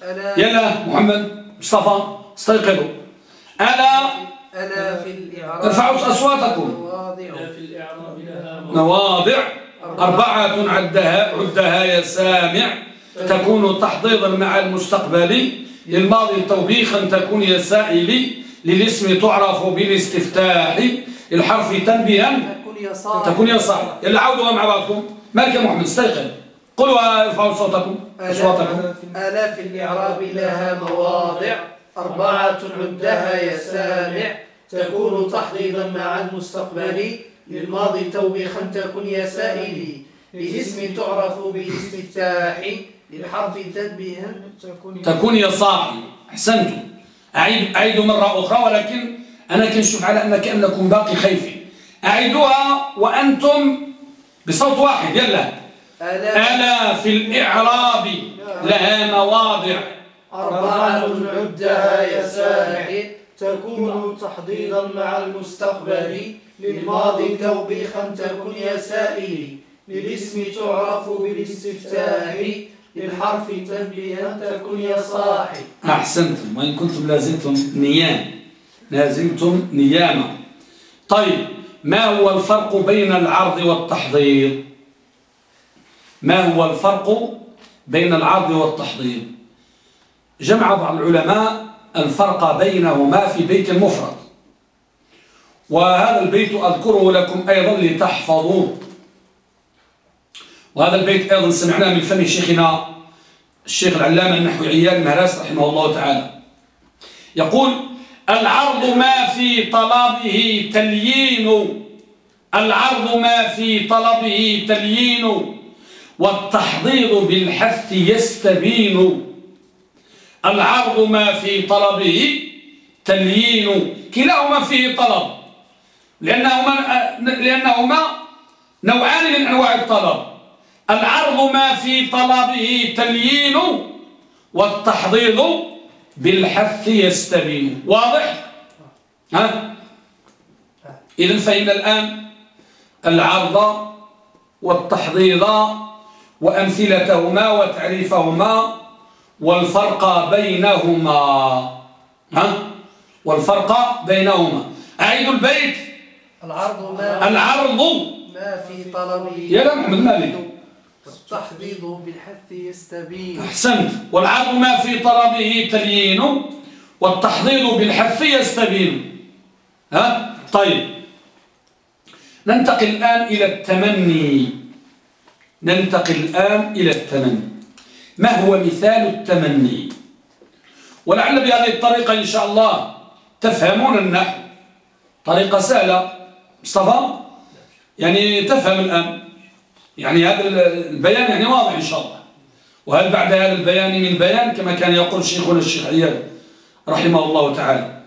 ألا يلا محمد. مصطفى استيقظوا. ألا؟ ألا في الإعراب. ارفعوا أصواتكم. مواضع مواضع أربعة عدها عدها يا سامع. تكون تحضيضا مع المستقبل. للماضي توبيخا تكون يا سائلي للاسم تعرف بالاستفتاح. الحرف تنبيها. تكن يا صاحب. تكون يا صاحب. يلا عودوا مع بعضكم. مالك يا محمد؟ استيقظ. قولوا ارفعوا صوتكم اصواتكم ألا في الإعراب لها مواضع أربعة عدها يا سامع. تكون تحضيضا مع المستقبل للماضي توبيخا تكن يا سائلي للاسم تعرف بالاستفتاح للحرف تنبيها تكن تكون يا صاحي احسنتم اعيد أعيد مرة أخرى ولكن أنا كنشوف على ان كانكم باقي خايفين. أعيدوها وأنتم بصوت واحد يلا. ألا في الإعراب لها مواضع. أربعة عدها يا سامع تكون تحضيضا مع المستقبل. للماضي توبيخا تكن يا سائلي للاسم تعرف بالاستفتاح. للحرف تنبيها تكن يا صاحب. أحسنتم وإن كنتم لازلتم نيام. لازلتم نياما. طيب ما هو الفرق بين العرض والتحضير؟ ما هو الفرق بين العرض والتحضير؟ جمع بعض العلماء الفرق بينهما في بيت المفرد وهذا البيت أذكره لكم أيضا لتحفظوه. وهذا البيت أيضا سمعناه من فم شيخنا الشيخ العلامة النحوي عيال المهراس رحمه الله تعالى. يقول العرض ما في طلبه تليين العرض ما في طلبه تليين والتحضيض بالحث يستبين العرض ما في طلبه تليين كلاهما فيه طلب لأنهما, لأنهما نوعان من أنواع الطلب العرض ما في طلبه تليين والتحضيض بالحث يستبين واضح؟ ها؟ إذن فهمنا الآن العرض والتحضيض وأمثلتهما وتعريفهما والفرق بينهما. ها؟ والفرق بينهما. أعيد البيت. العرض ما العرض. ما في طلبه. يا لا محمد مالك. التحضيض بالحث يستبين. أحسنت. والعرض ما في طلبه تليين. والتحضيض بالحث يستبين. ها؟ طيب. ننتقل الآن إلى التمني. ننتقل الآن إلى التمني. ما هو مثال التمني؟ ولعل بهذه الطريقة إن شاء الله تفهمون النحو طريقة سهلة. مصطفى؟ يعني تفهم الآن. يعني هذا البيان يعني واضح إن شاء الله. وهل بعد هذا البيان من بيان كما كان يقول شيخنا الشيخ عياد رحمه الله تعالى.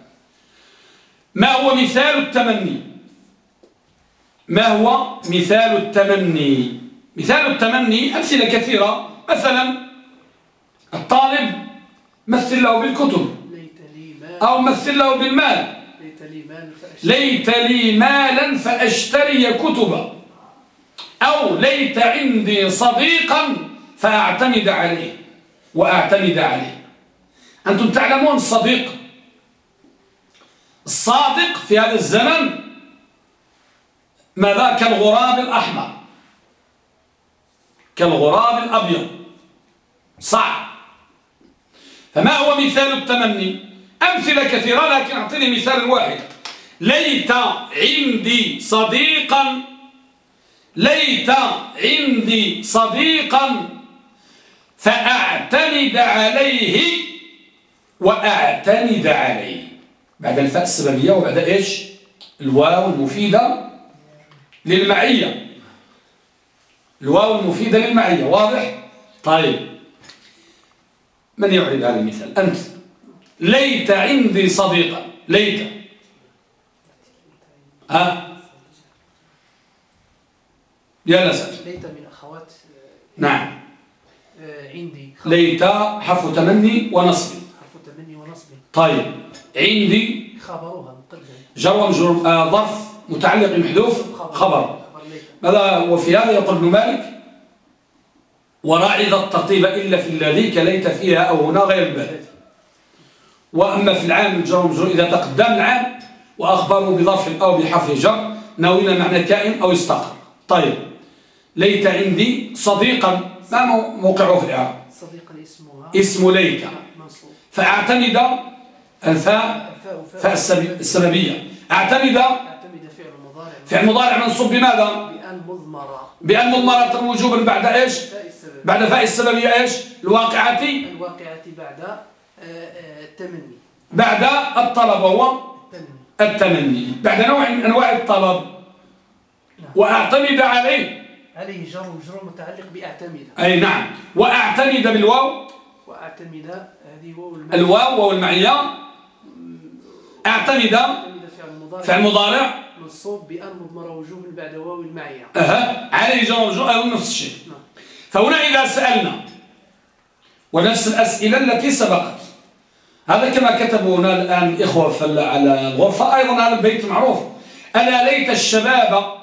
ما هو مثال التمني؟ ما هو مثال التمني؟ مثال التمني أمثلة كثيرة. مثلا الطالب مثل له بالكتب. أو مثل له بالمال. ليت لي مالا فأشتري. كتبا أو ليت عندي صديقا فأعتمد عليه. وأعتمد عليه. أنتم تعلمون الصديق الصادق في هذا الزمن ماذا؟ كالغراب الأحمر. كالغراب الأبيض. صعب. فما هو مثال التمني؟ أمثلة كثيرة لكن أعطيني مثال واحد. ليت عندي صديقا ليت عندي صديقا فأعتمد عليه وأعتمد عليه. بعد الفاء السببية وبعد إيش؟ الواو المفيدة للمعية. الواو المفيدة للمعية واضح؟ طيب. من يعرض هذا المثال؟ أنت. ليت عندي صديقا. ليت. ها؟ يا لسات ليت من أخوات نعم. آه، عندي. ليت حرف تمني ونصب. حرف تمني ونصب. طيب. عندي خبرها مقدم. جر ومجرور آه ظرف متعلق بمحذوف خبر. ماذا وفي هذا يقول ابن مالك وراع ذا الترتيب إلا في الذي كليت فيها أو هنا غير البذي. وأما في العام الجر ومجرور إذا تقدم العام وأخبروا بظرف أو بحرف جر ناوينا معنى كائن أو استقر. طيب ليت عندي صديقا ما موقعه في الإعراب؟ صديقا اسمها. اسم ليت. فأعتمد الفاء فاء السببية. أعتمد فعل مضارع منصوب بماذا؟ بأن مضمرة وجوبا بعد إيش؟ بعد فاء السببية إيش؟ الواقعة. الواقعة بعد التمني آه، آه، بعد الطلب هو التمني. بعد نوع من أنواع الطلب. نعم. وأعتمد عليه. عليه جر وجر متعلق بأعتمد. أي نعم. وأعتمد بالواو. وأعتمد هذه واو المعية الواو والمعية أعتمد فعل مضارع. منصوب بأن مضمر وجوب بعد واو المعية. أها عليه جواب وجوب أيضا نفس الشيء نعم. فهنا إذا سألنا ونفس الأسئلة التي سبقت. هذا كما كتبوا هنا الآن الإخوة على الغرفة. أيضا هذا البيت معروف. ألا ليت الشباب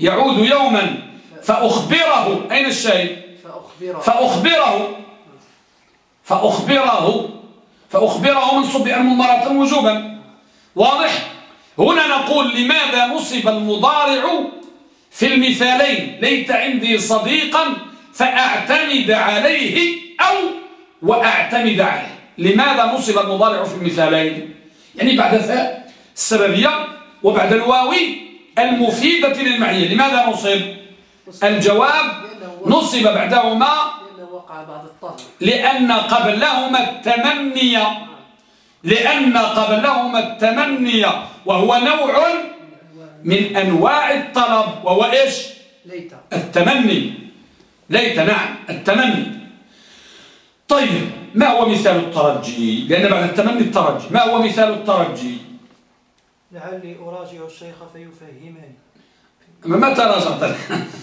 يعود يوما فأخبره. أين الشيء فأخبره. فأخبره. فأخبره. فأخبره منصوب بأن مضمرة وجوبا. واضح؟ هنا نقول لماذا نصب المضارع في المثالين؟ ليت عندي صديقا فأعتمد عليه أو وأعتمد عليه. لماذا نصب المضارع في المثالين؟ يعني بعد فاء السببية وبعد الواوي المفيدة للمعية لماذا نصب؟ الجواب نصب بعدهما لأن قبلهما التمني لأن قبلهما التمني وهو نوع من أنواع الطلب وهو إيش؟ ليت. التمني. ليت نعم التمني. طيب ما هو مثال الترجي؟ لأن بعد التمني الترجي. ما هو مثال الترجي؟ لعلي أراجع الشيخ فيفهمني. متى رجعت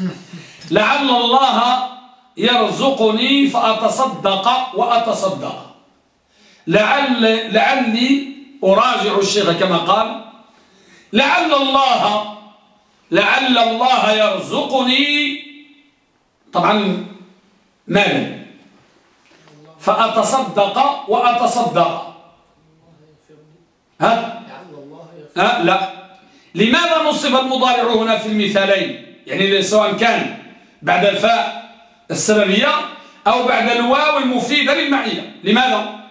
لعل الله يرزقني فأتصدق وأتصدق. لعل لعلي أراجع الشيخ كما قال لعل الله لعل الله يرزقني طبعا مالا. فأتصدق وأتصدق. ها؟ ها؟ لا. لماذا نصب المضارع هنا في المثالين؟ يعني سواء كان بعد الفاء السببية أو بعد الواو المفيدة للمعية لماذا؟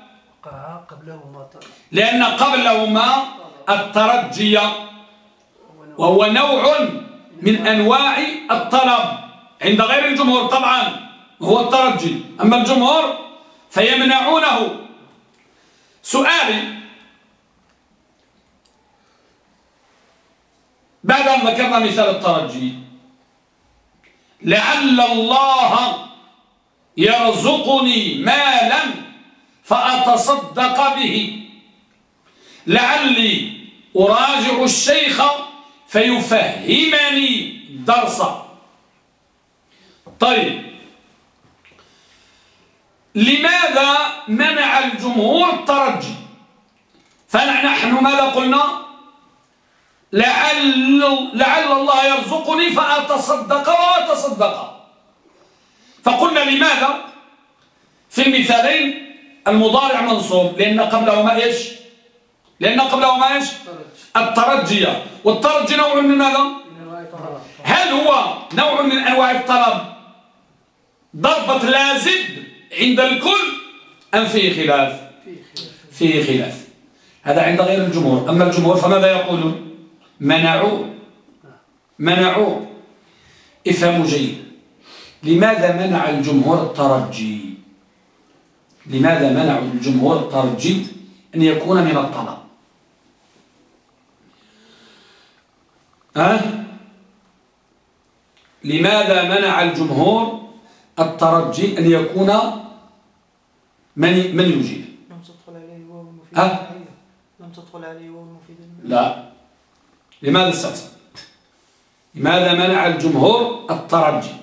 لأن قبلهما الترجي وهو نوع من أنواع الطلب. عند غير الجمهور طبعا هو الترجي. أما الجمهور فيمنعونه. سؤالي بعد أن ذكرنا مثال الترجي لعل الله يرزقني مالا فأتصدق به. لعلي أراجع الشيخ فيفهمني درسا طيب لماذا منع الجمهور الترجي؟ فنحن ماذا قلنا؟ لعل, لعل الله يرزقني فأتصدق وأتصدق. فقلنا لماذا؟ في المثالين المضارع منصوب لأن قبلهما إيش؟ لأن قبلهما إيش؟ الترجية. والترجي نوع من ماذا؟ هل هو نوع من أنواع الطلب؟ ضربة لازم عند الكل أم فيه خلاف؟ فيه خلاف. هذا عند غير الجمهور. أما الجمهور فماذا يقولون؟ منعوا. منعوا. افهموا جيدا لماذا منع الجمهور الترجي؟ لماذا منع الجمهور الترجي أن يكون من الطلب؟ أه؟ لماذا منع الجمهور الترجي أن يكون من من يجيب؟ لم تدخل عليه واو المفيد أه؟ لم تدخل عليه واو لا. لماذا استفسر لماذا منع الجمهور الترجي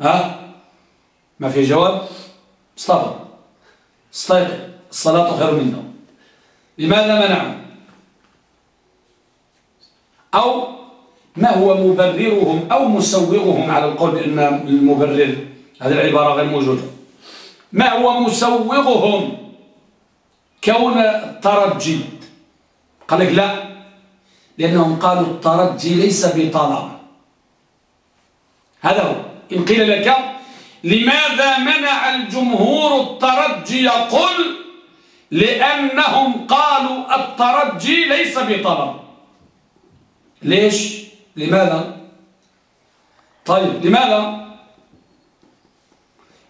ها؟ ما في جواب؟ استغفر استيقظ الصلاة خير منه. لماذا منعوا أو ما هو مبررهم أو مسوغهم على القول بأن المبرر؟ هذه العبارة غير موجودة. ما هو مسوغهم؟ كون الترجي. قال لك لا. لأنهم قالوا الترجي ليس بطلب. هذا هو. إن قيل لك لماذا منع الجمهور الترجي قل لأنهم قالوا الترجي ليس بطلب؟ ليش؟ لماذا؟ طيب لماذا؟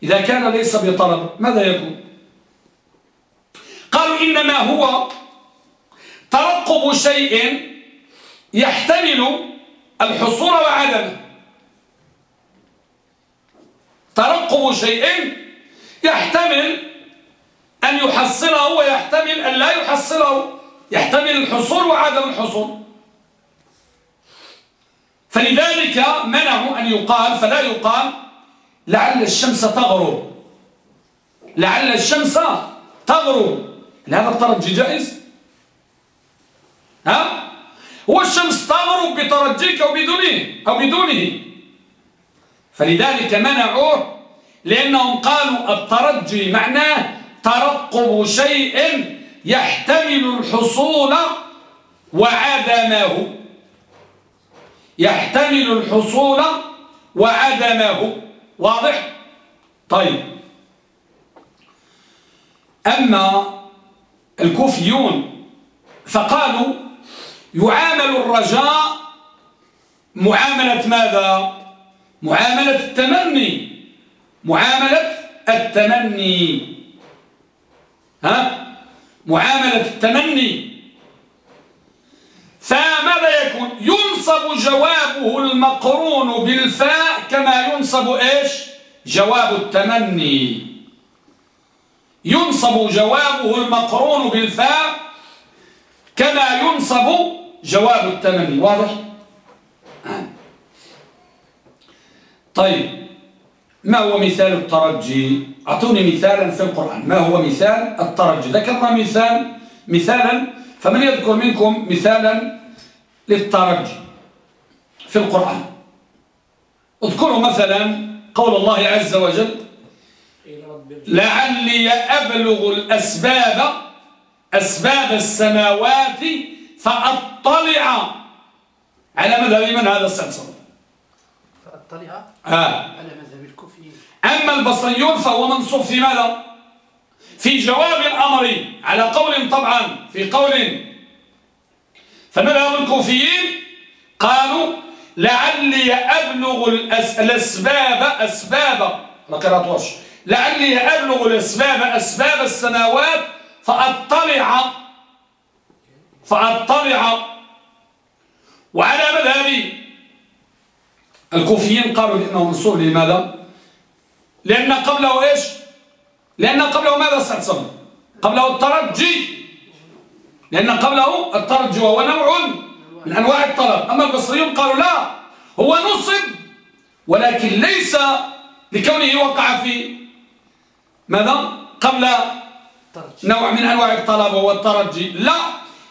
إذا كان ليس بطلب ماذا يكون قالوا إنما هو ترقب شيء يحتمل الحصول وعدمه. ترقب شيء يحتمل أن يحصله ويحتمل أن لا يحصله يحتمل الحصول وعدم الحصول. فلذلك منعوا أن يقال فلا يقال لعل الشمس تغرب. لعل الشمس تغرب. هذا الترجي جائز؟ ها؟ هو الشمس تغرب بترجيك أو بدونه أو بدونه. فلذلك منعوه لأنهم قالوا الترجي معناه ترقب شيء يحتمل الحصول وعدمه. يحتمل الحصول وعدمه. واضح؟ طيب. أما الكوفيون فقالوا يعامل الرجاء معاملة ماذا؟ معاملة التمني. معاملة التمني. ها؟ معاملة التمني. فماذا يكون؟ ينصب جوابه المقرون بالفاء كما ينصب إيش؟ جواب التمني. ينصب جوابه المقرون بالفاء كما ينصب جواب التمني. واضح؟ طيب ما هو مثال الترجي؟ أعطوني مثالا في القرآن. ما هو مثال الترجي؟ ذكرنا مثال مثالا فمن يذكر منكم مثالا للترجي في القرآن. اذكروا مثلا قول الله عز وجل لعلي أبلغ الأسباب أسباب السماوات فأطلع. على مذهب من هذا السلسل فأطلع آه. على مذهب الكوفيين. أما البصريون فهو منصوب في ماذا؟ في جواب الأمر على قول طبعا في قول فمذهب الكوفيين قالوا لعلي أبلغ الأسباب أسباب قراءة ورش لعلي أبلغ الأسباب أسباب السماوات فأطلع فأطلع. وعلى مذهب الكوفيين قالوا بأنه منصوب لماذا؟ لأن قبله إيش؟ لأن قبله ماذا ستسمى قبله الترجي. لأن قبله الترجي وهو نوع من أنواع الطلب أما البصريون قالوا لا هو نصب ولكن ليس لكونه وقع في ماذا؟ قبل نوع من أنواع الطلب وهو الترجي. لا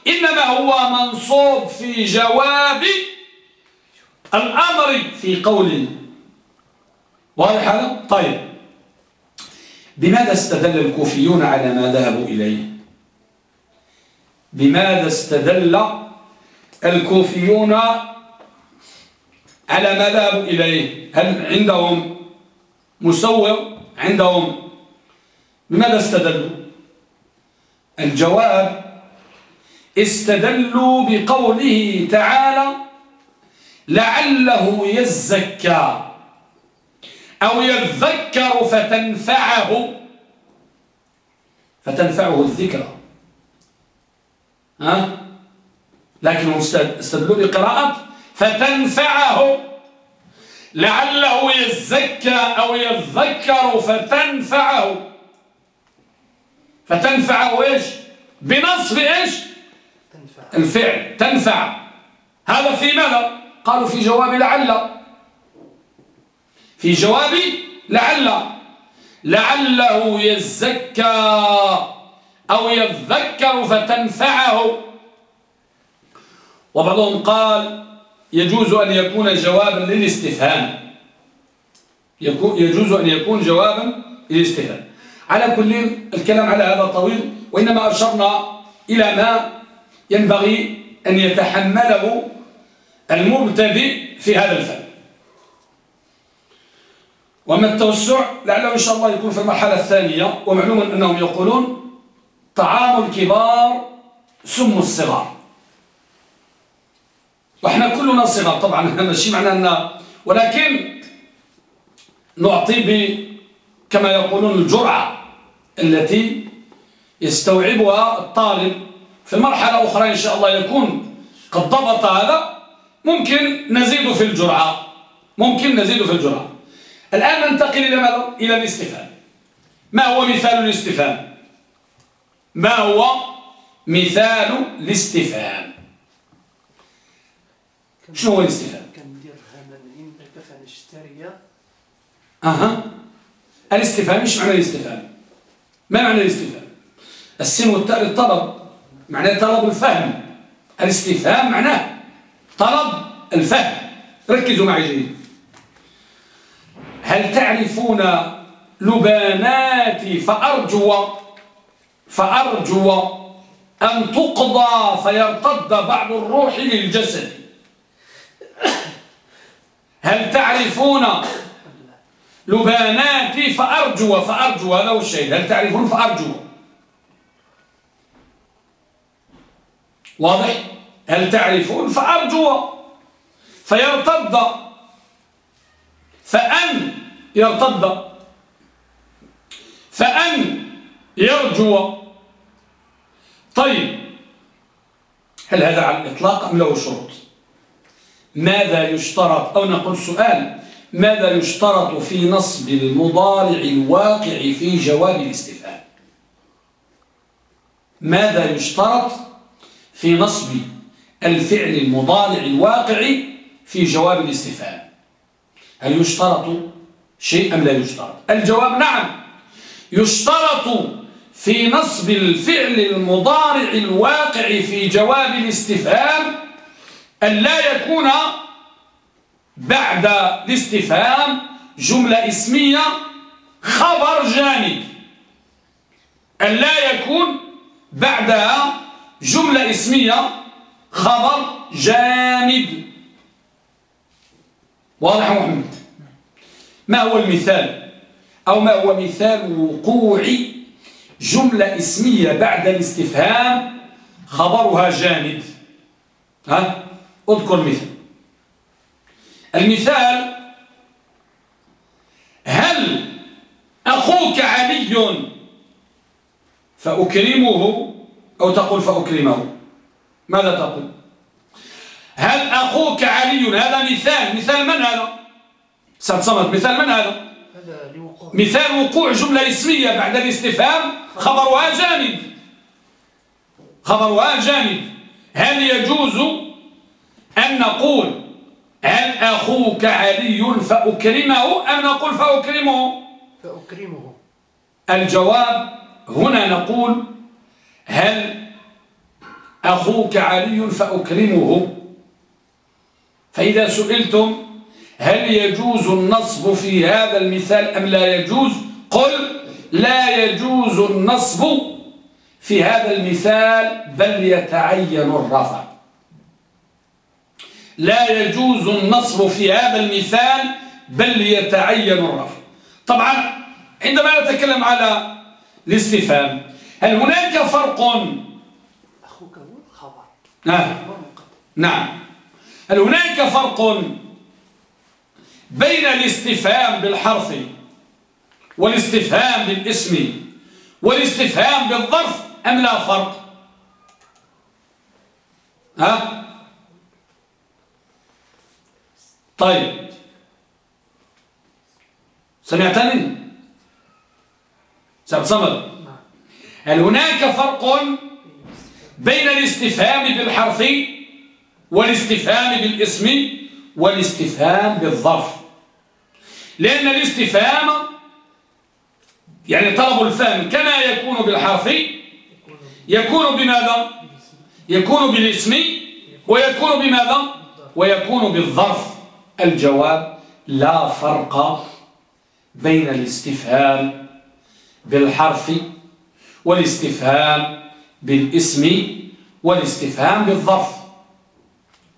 إنما هو منصوب في جواب الأمر في قوله واضح هذا؟ طيب. بماذا استدل الكوفيون على ما ذهبوا إليه؟ بماذا استدل الكوفيون على ما ذهبوا إليه؟ هل عندهم مسوغ؟ عندهم. بماذا استدلوا؟ الجواب استدلوا بقوله تعالى لعله يزكى أو يذكر فتنفعه. فتنفعه الذكرى. ها؟ لكنهم استدلوا بقراءة فتنفعه. لعله يزكى أو يذكر فتنفعه. فتنفعه إيش؟ بنصب إيش؟ تنفع. الفعل. تنفع. هذا في ماذا؟ قالوا في جواب لعل. في جواب لعل. لعله يزكى أو يذكر فتنفعه. وبعضهم قال يجوز أن يكون جوابا للاستفهام. يجوز أن يكون جوابا للاستفهام. على كل الكلام على هذا طويل وإنما أشرنا إلى ما ينبغي أن يتحمله المبتدئ في هذا الفن. وما التوسع؟ لعله إن شاء الله يكون في المرحلة الثانية ومعلوم أنهم يقولون طعام الكبار سم الصغار. وإحنا كلنا صغار طبعا ماشي معنى أن ولكن نعطي ب كما يقولون الجرعة التي يستوعبها الطالب. في المرحلة الأخرى إن شاء الله يكون قد ضبط هذا. ممكن نزيد في الجرعة. ممكن نزيد في الجرعة. الآن ننتقل إلى ماذا؟ إلى الاستفهام. ما هو مثال الاستفهام؟ ما هو مثال الاستفهام؟ شنو هو الاستفهام؟ كندير إنك فنشتري أها. الاستفهام إيش معنى الاستفهام؟ ما معنى الاستفهام؟ السين والتاء للطلب معناه طلب الفهم. الاستفهام معناه طلب الفهم. ركزوا معي جيد. هل تعرفون لبانات فأرجو فأرجو أن تقضى فيرتد بعض الروح للجسد؟ هل تعرفون لباناتي فأرجو فأرجو هذا هو الشيء. هل تعرفون فأرجو؟ واضح؟ هل تعرفون؟ فأرجو. فيرتد. فأن يرتد. فأن يرجو. طيب. هل هذا على الإطلاق أم له شروط؟ ماذا يشترط؟ أو نقول سؤال. ماذا يشترط في نصب المضارع الواقع في جواب الاستفهام؟ ماذا يشترط في نصب الفعل المضارع الواقع في جواب الاستفهام. هل يشترط شيء أم لا يشترط؟ الجواب نعم. يشترط في نصب الفعل المضارع الواقع في جواب الاستفهام أن لا يكون بعد الاستفهام جملة اسمية خبر جانب. أن لا يكون بعدها جملة اسمية خبر جامد. واضح محمد؟ ما هو المثال؟ أو ما هو مثال وقوع جملة اسمية بعد الاستفهام خبرها جامد. ها؟ اذكر مثال. المثال هل أخوك علي فأكرمه أو تقول فأكرمه؟ ماذا تقول؟ هل أخوك علي هذا مثال مثال من هذا؟ ستصمت مثال من هذا؟ مثال وقوع جملة اسمية بعد الاستفهام. خبرها جامد. خبرها جامد. هل يجوز أن نقول هل أخوك علي فأكرمه أم نقول فأكرمه؟ فأكرمه. الجواب هنا نقول هل أخوك علي فأكرمه. فإذا سئلتم هل يجوز النصب في هذا المثال أم لا يجوز قل لا يجوز النصب في هذا المثال بل يتعين الرفع. لا يجوز النصب في هذا المثال بل يتعين الرفع. طبعا عندما نتكلم على الاستفهام هل هناك فرق نعم نعم. هل هناك فرق بين الاستفهام بالحرف والاستفهام بالاسم والاستفهام بالظرف أم لا فرق؟ ها. طيب. سمعتني؟ سعد صمد هل هناك فرق بين الاستفهام بالحرف والاستفهام بالاسم والاستفهام بالظرف. لأن الاستفهام يعني طلب الفهم كما يكون بالحرف يكون بماذا؟ يكون بالاسم ويكون بماذا؟ ويكون بالظرف. الجواب لا فرق بين الاستفهام بالحرف والاستفهام بالاسم والاستفهام بالظرف.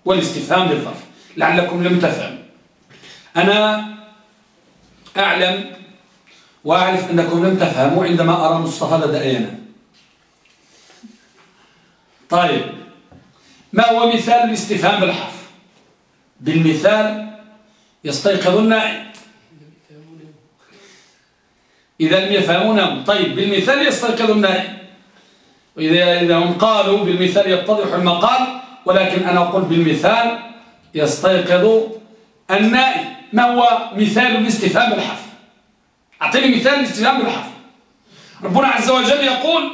والاستفهام بالظرف. لعلكم لم تفهموا. أنا أعلم وأعرف أنكم لم تفهموا عندما أرى مصطفى لدى أيانا. طيب ما هو مثال الاستفهام بالحرف؟ بالمثال يستيقظ النائم إذا لم يفهمون طيب بالمثال يستيقظ النائم وإذا إذا هم قالوا بالمثال يتضح المقال ولكن أنا أقول بالمثال يستيقظ النائم ما هو مثال الاستفهام بالحرف أعطيني مثال الاستفهام بالحرف ربنا عز وجل يقول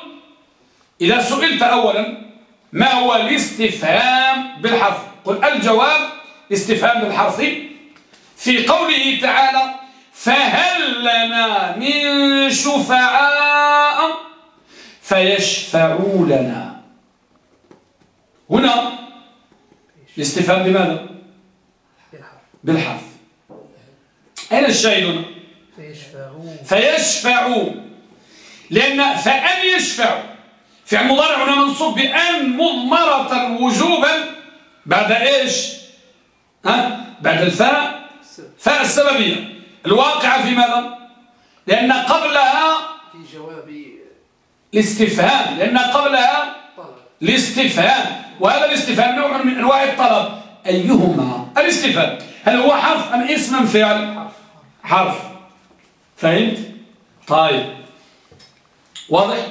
إذا سئلت أولا ما هو الاستفهام بالحرف؟ قل الجواب استفهام بالحرف. في قوله تعالى فهل لنا من شفعاء فيشفعوا لنا هنا الاستفهام بماذا؟ بالحرف. أين الشاهد هنا؟ فيشفعوا فيشفعوا. لأن فأن يشفعوا فعل مضارع هنا منصوب بأن مضمرة وجوبا بعد إيش؟ ها؟ بعد الفاء. فاء السببية. الواقعة في ماذا؟ لأن قبلها في جواب الاستفهام لأن قبلها الاستفهام وهذا الاستفهام نوع من أنواع الطلب. أيهما؟ الاستفهام. هل هو حرف أم اسم أم فعل؟ حرف. فهمت؟ طيب. واضح؟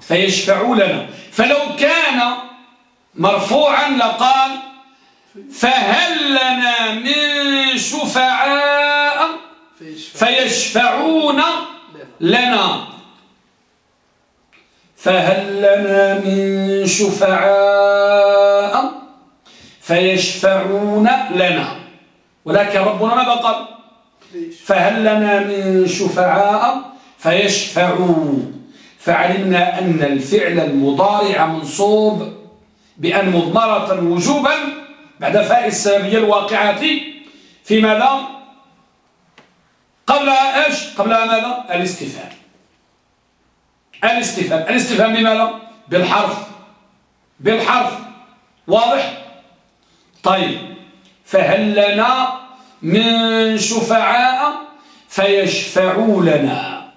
فيشفعوا لنا. فلو كان مرفوعا لقال فهل لنا من شفعاء؟ فيشفع فيشفعون لنا. فهل لنا من شفعاء فيشفعون لنا. ولكن ربنا ماذا قال؟ فهل لنا من شفعاء فيشفعوا فعلمنا أن الفعل المضارع منصوب بأن مضمرة وجوبا بعد فاء السببية الواقعة في ماذا؟ قبلها إيش؟ قبلها ماذا؟ الاستفهام. الاستفهام. الاستفهام بماذا بالحرف. بالحرف. واضح؟ طيب. فهل لنا من شفعاء فيشفعوا لنا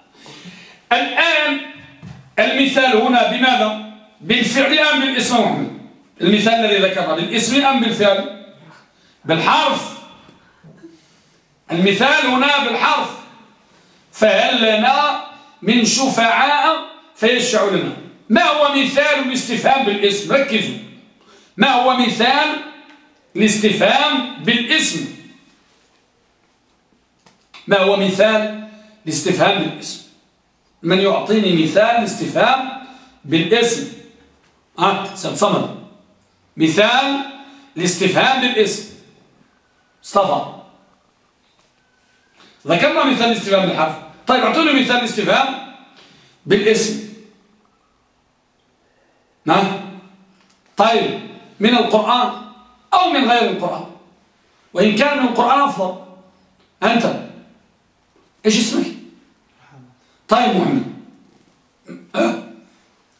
الآن المثال هنا بماذا؟ بالفعل أم بالاسم المثال الذي ذكرنا بالاسم أم بالفعل؟ بالحرف. المثال هنا بالحرف. فهل لنا من شفعاء فيشفعوا لنا. ما هو مثال الاستفهام بالاسم؟ ركزوا. ما هو مثال الاستفهام بالاسم؟ ما هو مثال الاستفهام بالاسم؟ من يعطيني مثال الاستفهام بالاسم. آه صمد. مثال الاستفهام بالاسم. مصطفى ذكرنا مثال الاستفهام بالحرف. طيب اعطوني مثال الاستفهام بالاسم. نعم. طيب من القرآن أو من غير القرآن؟ وإن كان من القرآن أفضل. أنت. إيش اسمك؟ طيب محمد. أه؟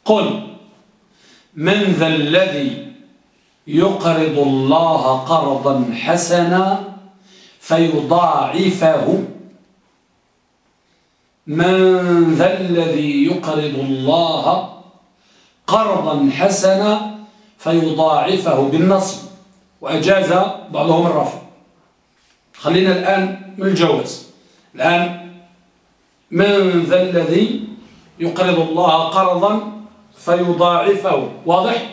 قل. من ذا الذي يقرض الله قرضا حسنا فيضاعفه؟ من ذا الذي يقرض الله قرضا حسنا فيضاعفه بالنصب. وأجاز بعضهم الرفع. خلينا الآن من الجواز. الآن من ذا الذي يقرض الله قرضا فيضاعفه. واضح؟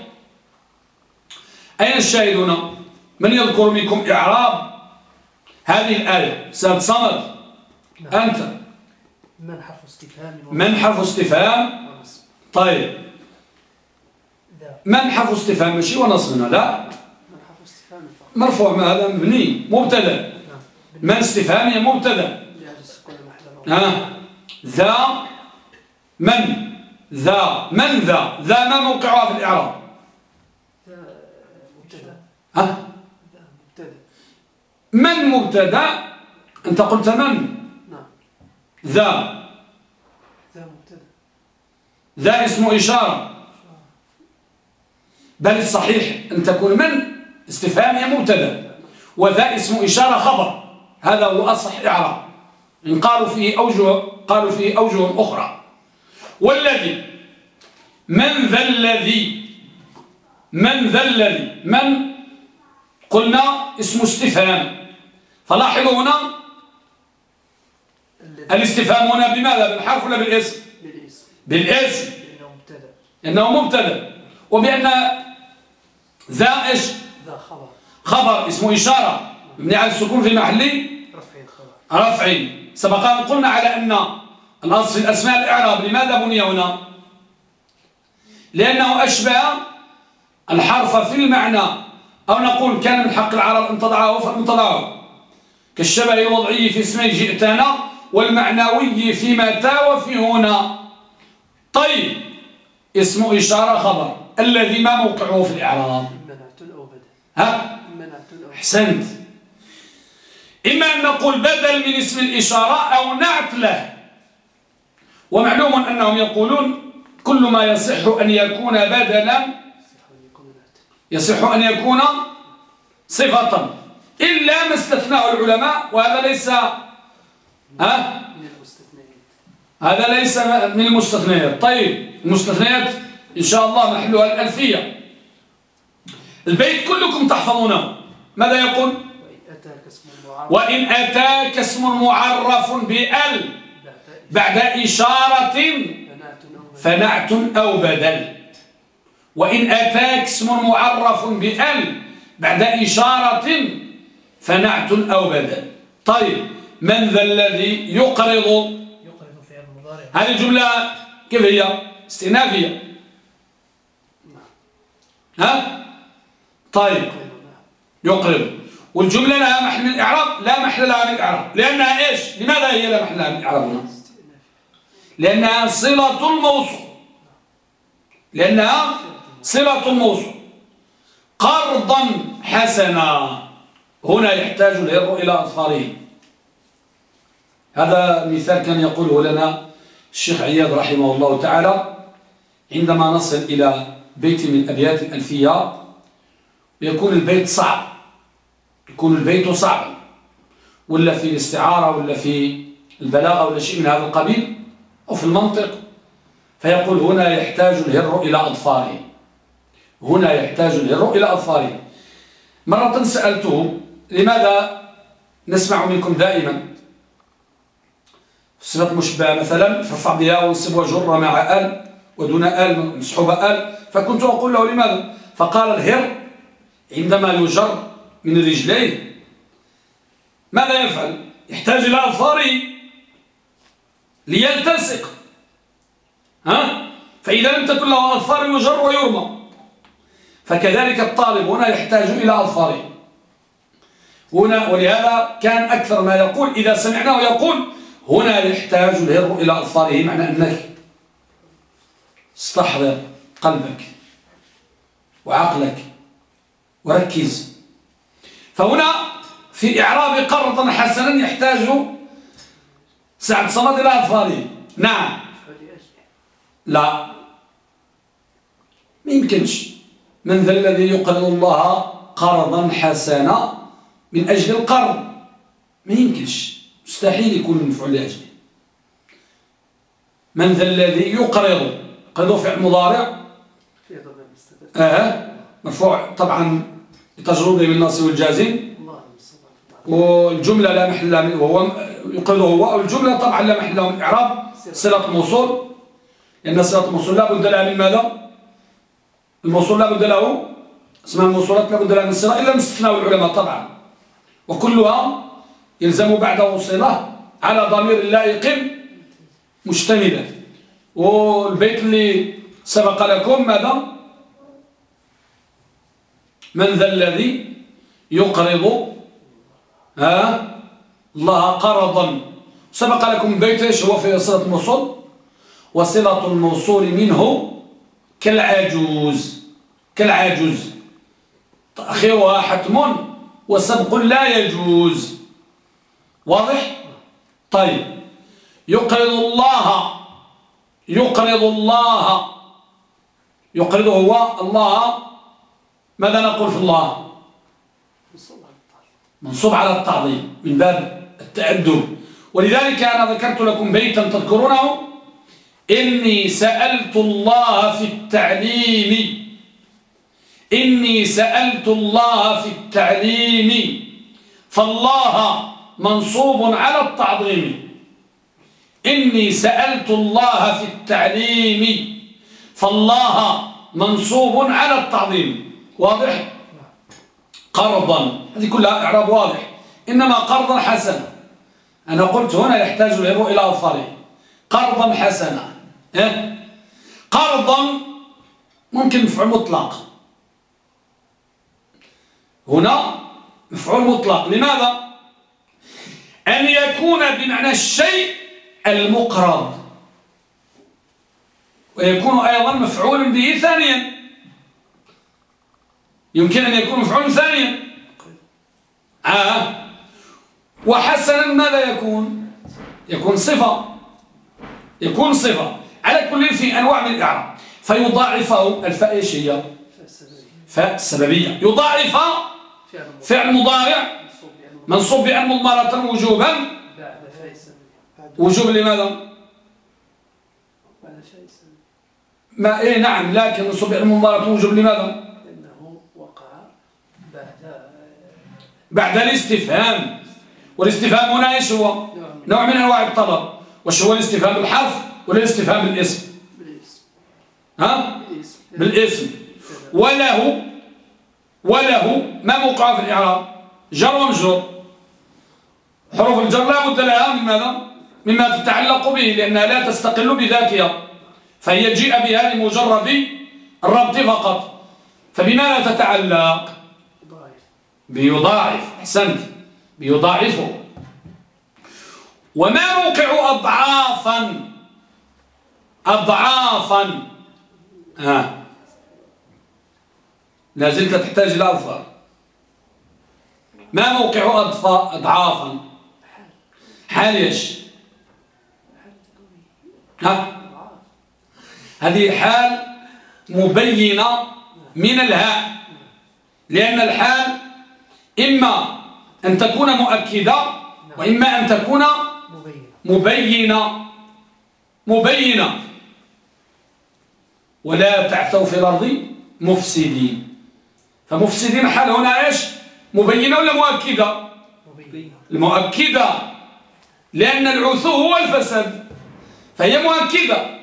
أين الشاهد هنا؟ من يذكر منكم إعراب؟ هذه الآية. سيد صمد أنت. من حرف استفهام؟ من حرف استفهام؟ طيب. من حرف استفهام ماشي ونصبنا لا. مرفوع هذا مبني مبتدأ. نعم. من استفهام هي مبتدأ. ها؟ ذا من؟ ذا من ذا؟ ذا ما موقعها في مبتدأ. ها؟ من مبتدأ؟ أنت قلت من. نعم. ذا. ذا اسم إشارة. بل الصحيح أن تكون من؟ استفهام هي مبتدا وذا اسم إشارة خبر. هذا هو أصح إعراب. إن قالوا فيه أوجه قالوا فيه أوجه أخرى. والذي من ذا الذي من ذا الذي من؟ قلنا اسم استفهام. فلاحظوا هنا. الاستفهام هنا بماذا؟ بالحرف ولا بالاسم؟ بالاسم. بالاسم. لأنه مبتدأ. وبأن ذا إيش ذا خبر. خبر اسمه إشارة. مبني على السكون في محل رفع رفع. سبق أن قلنا على أن الأصل في الأسماء الإعراب لماذا بني هنا؟ لأنه أشبه الحرف في المعنى. أو نقول كان من حق العرب أن تضعه فلم تضعه. كالشبه الوضعي في اسمي جئتنا والمعنوي في متى وفي هنا. طيب اسم إشارة خبر. الذي ما موقعه في الإعراب إما نعت أو بدل ها؟ أحسنت. إما أن نقول بدل من اسم الإشارة أو نعت له ومعلوم أنهم يقولون كل ما يصح أن يكون بدلا يصح أن يكون صفة. إلا ما استثناه العلماء وهذا ليس ها؟ هذا ليس من المستثنيات. طيب المستثنيات إن شاء الله محلها الألفية. البيت كلكم تحفظونه. ماذا يقول؟ وإن أتاك اسم معرف بأل بعد إشارة فنعت أو بدل وإن أتاك اسم معرف بأل بعد إشارة فنعت أو بدل طيب من ذا الذي يقرض؟ هذه الجملة كيف هي؟ استئنافية ها؟ طيب. يقرض والجملة لها محل الإعراب لا محل لها من الإعراب. لأنها إيش؟ لماذا هي لا محل لها من الإعراب؟ لأنها صلة الموصول. لأنها صلة الموصول. قرضا حسنا. هنا يحتاج الهر إلى أظفاره هذا مثال كان يقوله لنا الشيخ عياد رحمه الله تعالى عندما نصل إلى بيت من أبيات الألفية يكون البيت صعب. يكون البيت صعبا ولا في الاستعارة ولا في البلاغة ولا شيء من هذا القبيل أو في المنطق. فيقول هنا يحتاج الهر إلى أظفاره. هنا يحتاج الهر إلى أظفاره. مرة سألته لماذا نسمع منكم دائما؟ صفة مشبهة مثلا فارفع بها وانصب وجر مع آل ودون آل مسحوب آل. فكنت أقول له لماذا؟ فقال الهر عندما يجر من رجليه ماذا يفعل؟ يحتاج إلى أظفاره ليلتصق ها؟ فإذا لم تكن له أظفار يجر ويرمى. فكذلك الطالب هنا يحتاج إلى أظفاره. هنا ولهذا كان أكثر ما يقول إذا سمعناه يقول هنا يحتاج الهر إلى أظفاره معنى أنك استحضر قلبك وعقلك. وركز. فهنا في إعراب قرضا حسنا يحتاج سعد صمد إلى أظفاره نعم. لا. ما يمكنش. من ذا الذي يقرض الله قرضا حسنا من أجل القرض؟ ما يمكنش. مستحيل يكون المفعول لأجله. من ذا الذي يقرض؟ قرض فعل مضارع؟ آه. مرفوع طبعا بتجربه من الناصب والجازم والجملة لا محل لها وهو يقرضه هو والجملة طبعا لا محل لها من إعراب صلة الموصول. لأن صلة الموصول لا بد لها من ماذا؟ الموصول لا بد له اسمها الموصولات لا بد لها من صلة إلا مستثنى العلماء طبعا. وكلها يلزم بعده صلة على ضمير لائق مشتملة. والبيت اللي سبق لكم ماذا؟ من ذا الذي يقرض؟ ها؟ الله قرضا. سبق لكم بيت إيش هو؟ في صلة الموصول وصلة الموصول منه كالعجوز. كالعجوز. تأخيرها حتم وسبق لا يجوز. واضح؟ طيب. يقرض الله. يقرض الله. يقرض هو الله ماذا نقول في الله؟ منصوب على التعظيم من باب التأدب. ولذلك أنا ذكرت لكم بيتا تذكرونه. إني سألت الله في التعليم. إني سألت الله في التعليم. فالله منصوب على التعظيم. إني سألت الله في التعليم. فالله منصوب على التعظيم. واضح؟ قرضا. هذه كلها إعراب واضح. إنما قرضا حسنا. أنا قلت هنا يحتاج الهبو إلى أظفاره قرضا حسنا. إيه؟ قرضا ممكن مفعول مطلق. هنا مفعول مطلق. لماذا؟ أن يكون بمعنى الشيء المقرض. ويكون أيضا مفعول به ثانيا. يمكن أن يكون مفعول ثانيا. آه. وحسنا ماذا يكون؟ يكون صفة. يكون صفة. على كل في أنواع من الإعراب. فيضاعفه الفاء إيش هي؟ فاء السببية يضاعف فعل مضارع. منصوب بأن مضمرة وجوبا. وجوب لماذا؟ ما إيه نعم لكن منصوب بأن مضمرة وجوب لماذا لأنه وقع بعد بعد الاستفهام. والاستفهام هنا إيش هو؟ نوع من أنواع الطلب وش هو الاستفهام؟ بالحرف ولا الاستفهام؟ بالاسم بالاسم. ها؟ بالاسم. وله وله ما موقع في الإعراب؟ جر ومجرور. حروف الجر لا بد لها من ماذا؟ مما تتعلق به لأنها لا تستقل بذاتها. فهي جيء بها لمجرد الربط فقط. فبماذا تتعلق؟ بيضاعف أحسنت. بيضاعفه. وما موقع أضعافا؟ أضعافا. ها لا زلت تحتاج إلى أظفار ما موقع أضعافا؟ حال إيش؟ ها؟ هذه حال مبينة من الهاء. لأن الحال إما أن تكون مؤكدة وإما أن تكون مبين مبينة. مبينة. ولا تعثوا في الأرض مفسدين. فمفسدين حال هنا إيش؟ مبينة ولا مؤكدة؟ المؤكدة. لأن العثو هو الفساد. فهي مؤكدة.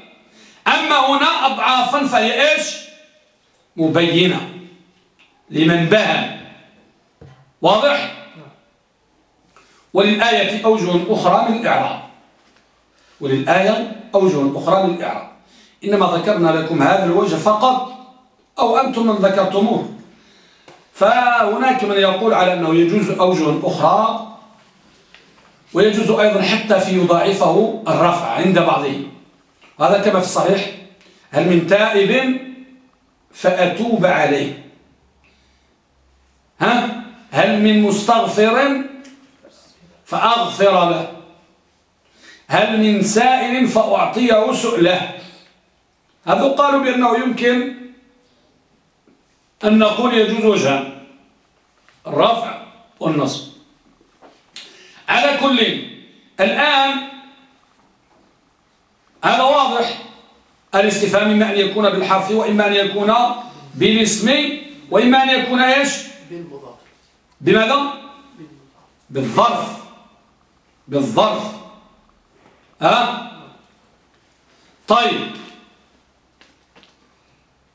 أما هنا أضعافا فهي إيش؟ مبينة. لمن بهم. واضح؟ وللآية أوجه أخرى من الإعراب. وللآية أوجه أخرى من الإعراب. إنما ذكرنا لكم هذا الوجه فقط أو أنتم من ذكرتموه. فهناك من يقول على أنه يجوز أوجه أخرى ويجوز أيضا حتى في يضاعفه الرفع عند بعضهم. هذا كما في الصحيح؟ هل من تائب فأتوب عليه. ها؟ هل من مستغفر فأغفر له. هل من سائل فأعطيه سؤله. هذا قالوا بأنه يمكن أن نقول يجوز وجهان الرفع والنصب. على كل الآن هذا واضح. الاستفهام إما أن يكون بالحرف وإما أن يكون بالاسم وإما أن يكون إيش؟ بالمضاف. بماذا؟ بالظرف. بالظرف. ها؟ طيب.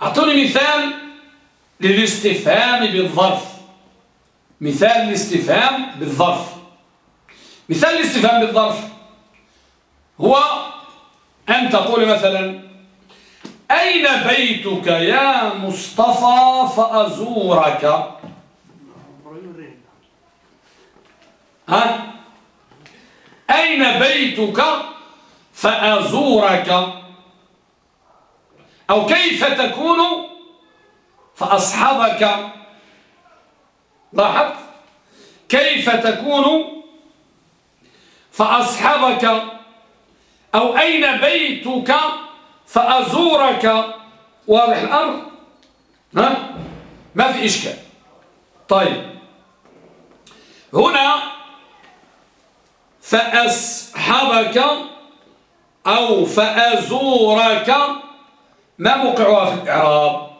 أعطوني مثال للاستفهام بالظرف. مثال الاستفهام بالظرف. مثال الاستفهام بالظرف هو أن تقول مثلا أين بيتك يا مصطفى فأزورك؟ ها؟ أين بيتك فأزورك؟ أو كيف تكون فأصحبك لاحظت؟ كيف تكون فأصحبك أو أين بيتك فأزورك؟ واضح الأمر؟ ها؟ ما في إشكال. طيب. هنا فأصحبك أو فأزورك. ما موقعها في الإعراب؟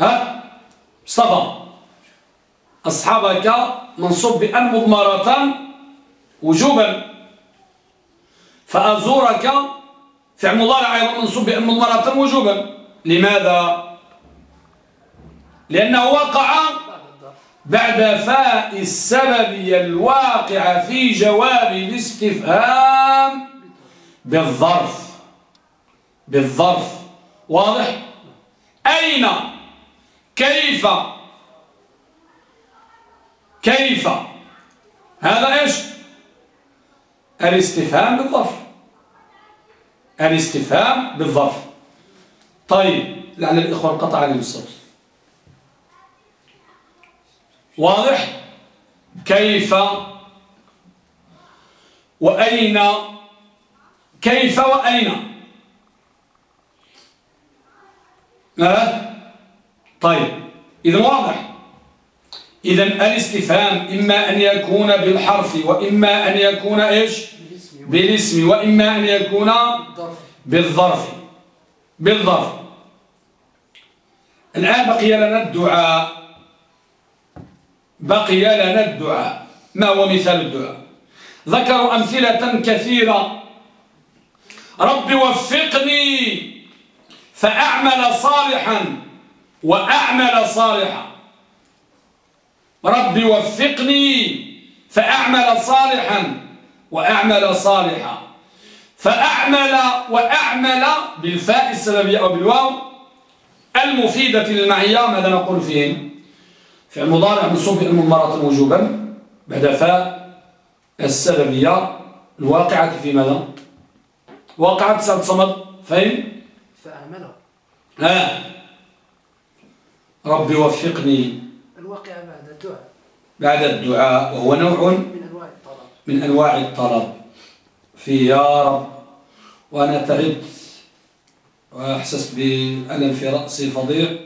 ها؟ مصطفى أصحابك منصوب بأن مضمرة وجوبا. فأزورك فعل مضارع أيضا منصوب بأن مضمرة وجوبا. لماذا؟ لأنه وقع بعد فاء السببية الواقع في جواب الاستفهام بالظرف. بالظرف. واضح؟ أين؟ كيف؟ كيف؟ هذا إيش؟ الاستفهام بالظرف. الاستفهام بالظرف. طيب لعل الإخوة انقطع عليهم الصوت. واضح؟ كيف؟ وأين؟ كيف وأين؟ أه؟ طيب إذا واضح. إذا الاستفهام إما أن يكون بالحرف وإما أن يكون إيش؟ بالاسم. وإما أن يكون بالظرف. بالظرف. الآن بقي لنا الدعاء. بقي لنا الدعاء. ما هو مثال الدعاء؟ ذكروا أمثلة كثيرة. رب وفقني فأعمل صالحا وأعمل صالحا. رب وفقني فأعمل صالحا وأعمل صالحا. فأعمل وأعمل بالفاء السببية أو بالواو المفيدة للمعية ماذا نقول فيهم في المضارع منصوب المضمرة وجوبا بعد فاء السببية الواقعة في ماذا؟ واقعة سعد صمد فين فأعمله ها ربي وفقني. الواقع بعد الدعاء. بعد الدعاء وهو نوع من أنواع الطلب. من أنواع الطلب. في يا رب وأنا تعبت وأحسست بألم في رأسي فظيع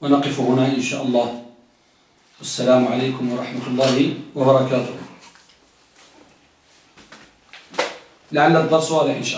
ونقف هنا إن شاء الله. والسلام عليكم ورحمة الله وبركاته. لعل الدرس واضح إن شاء الله.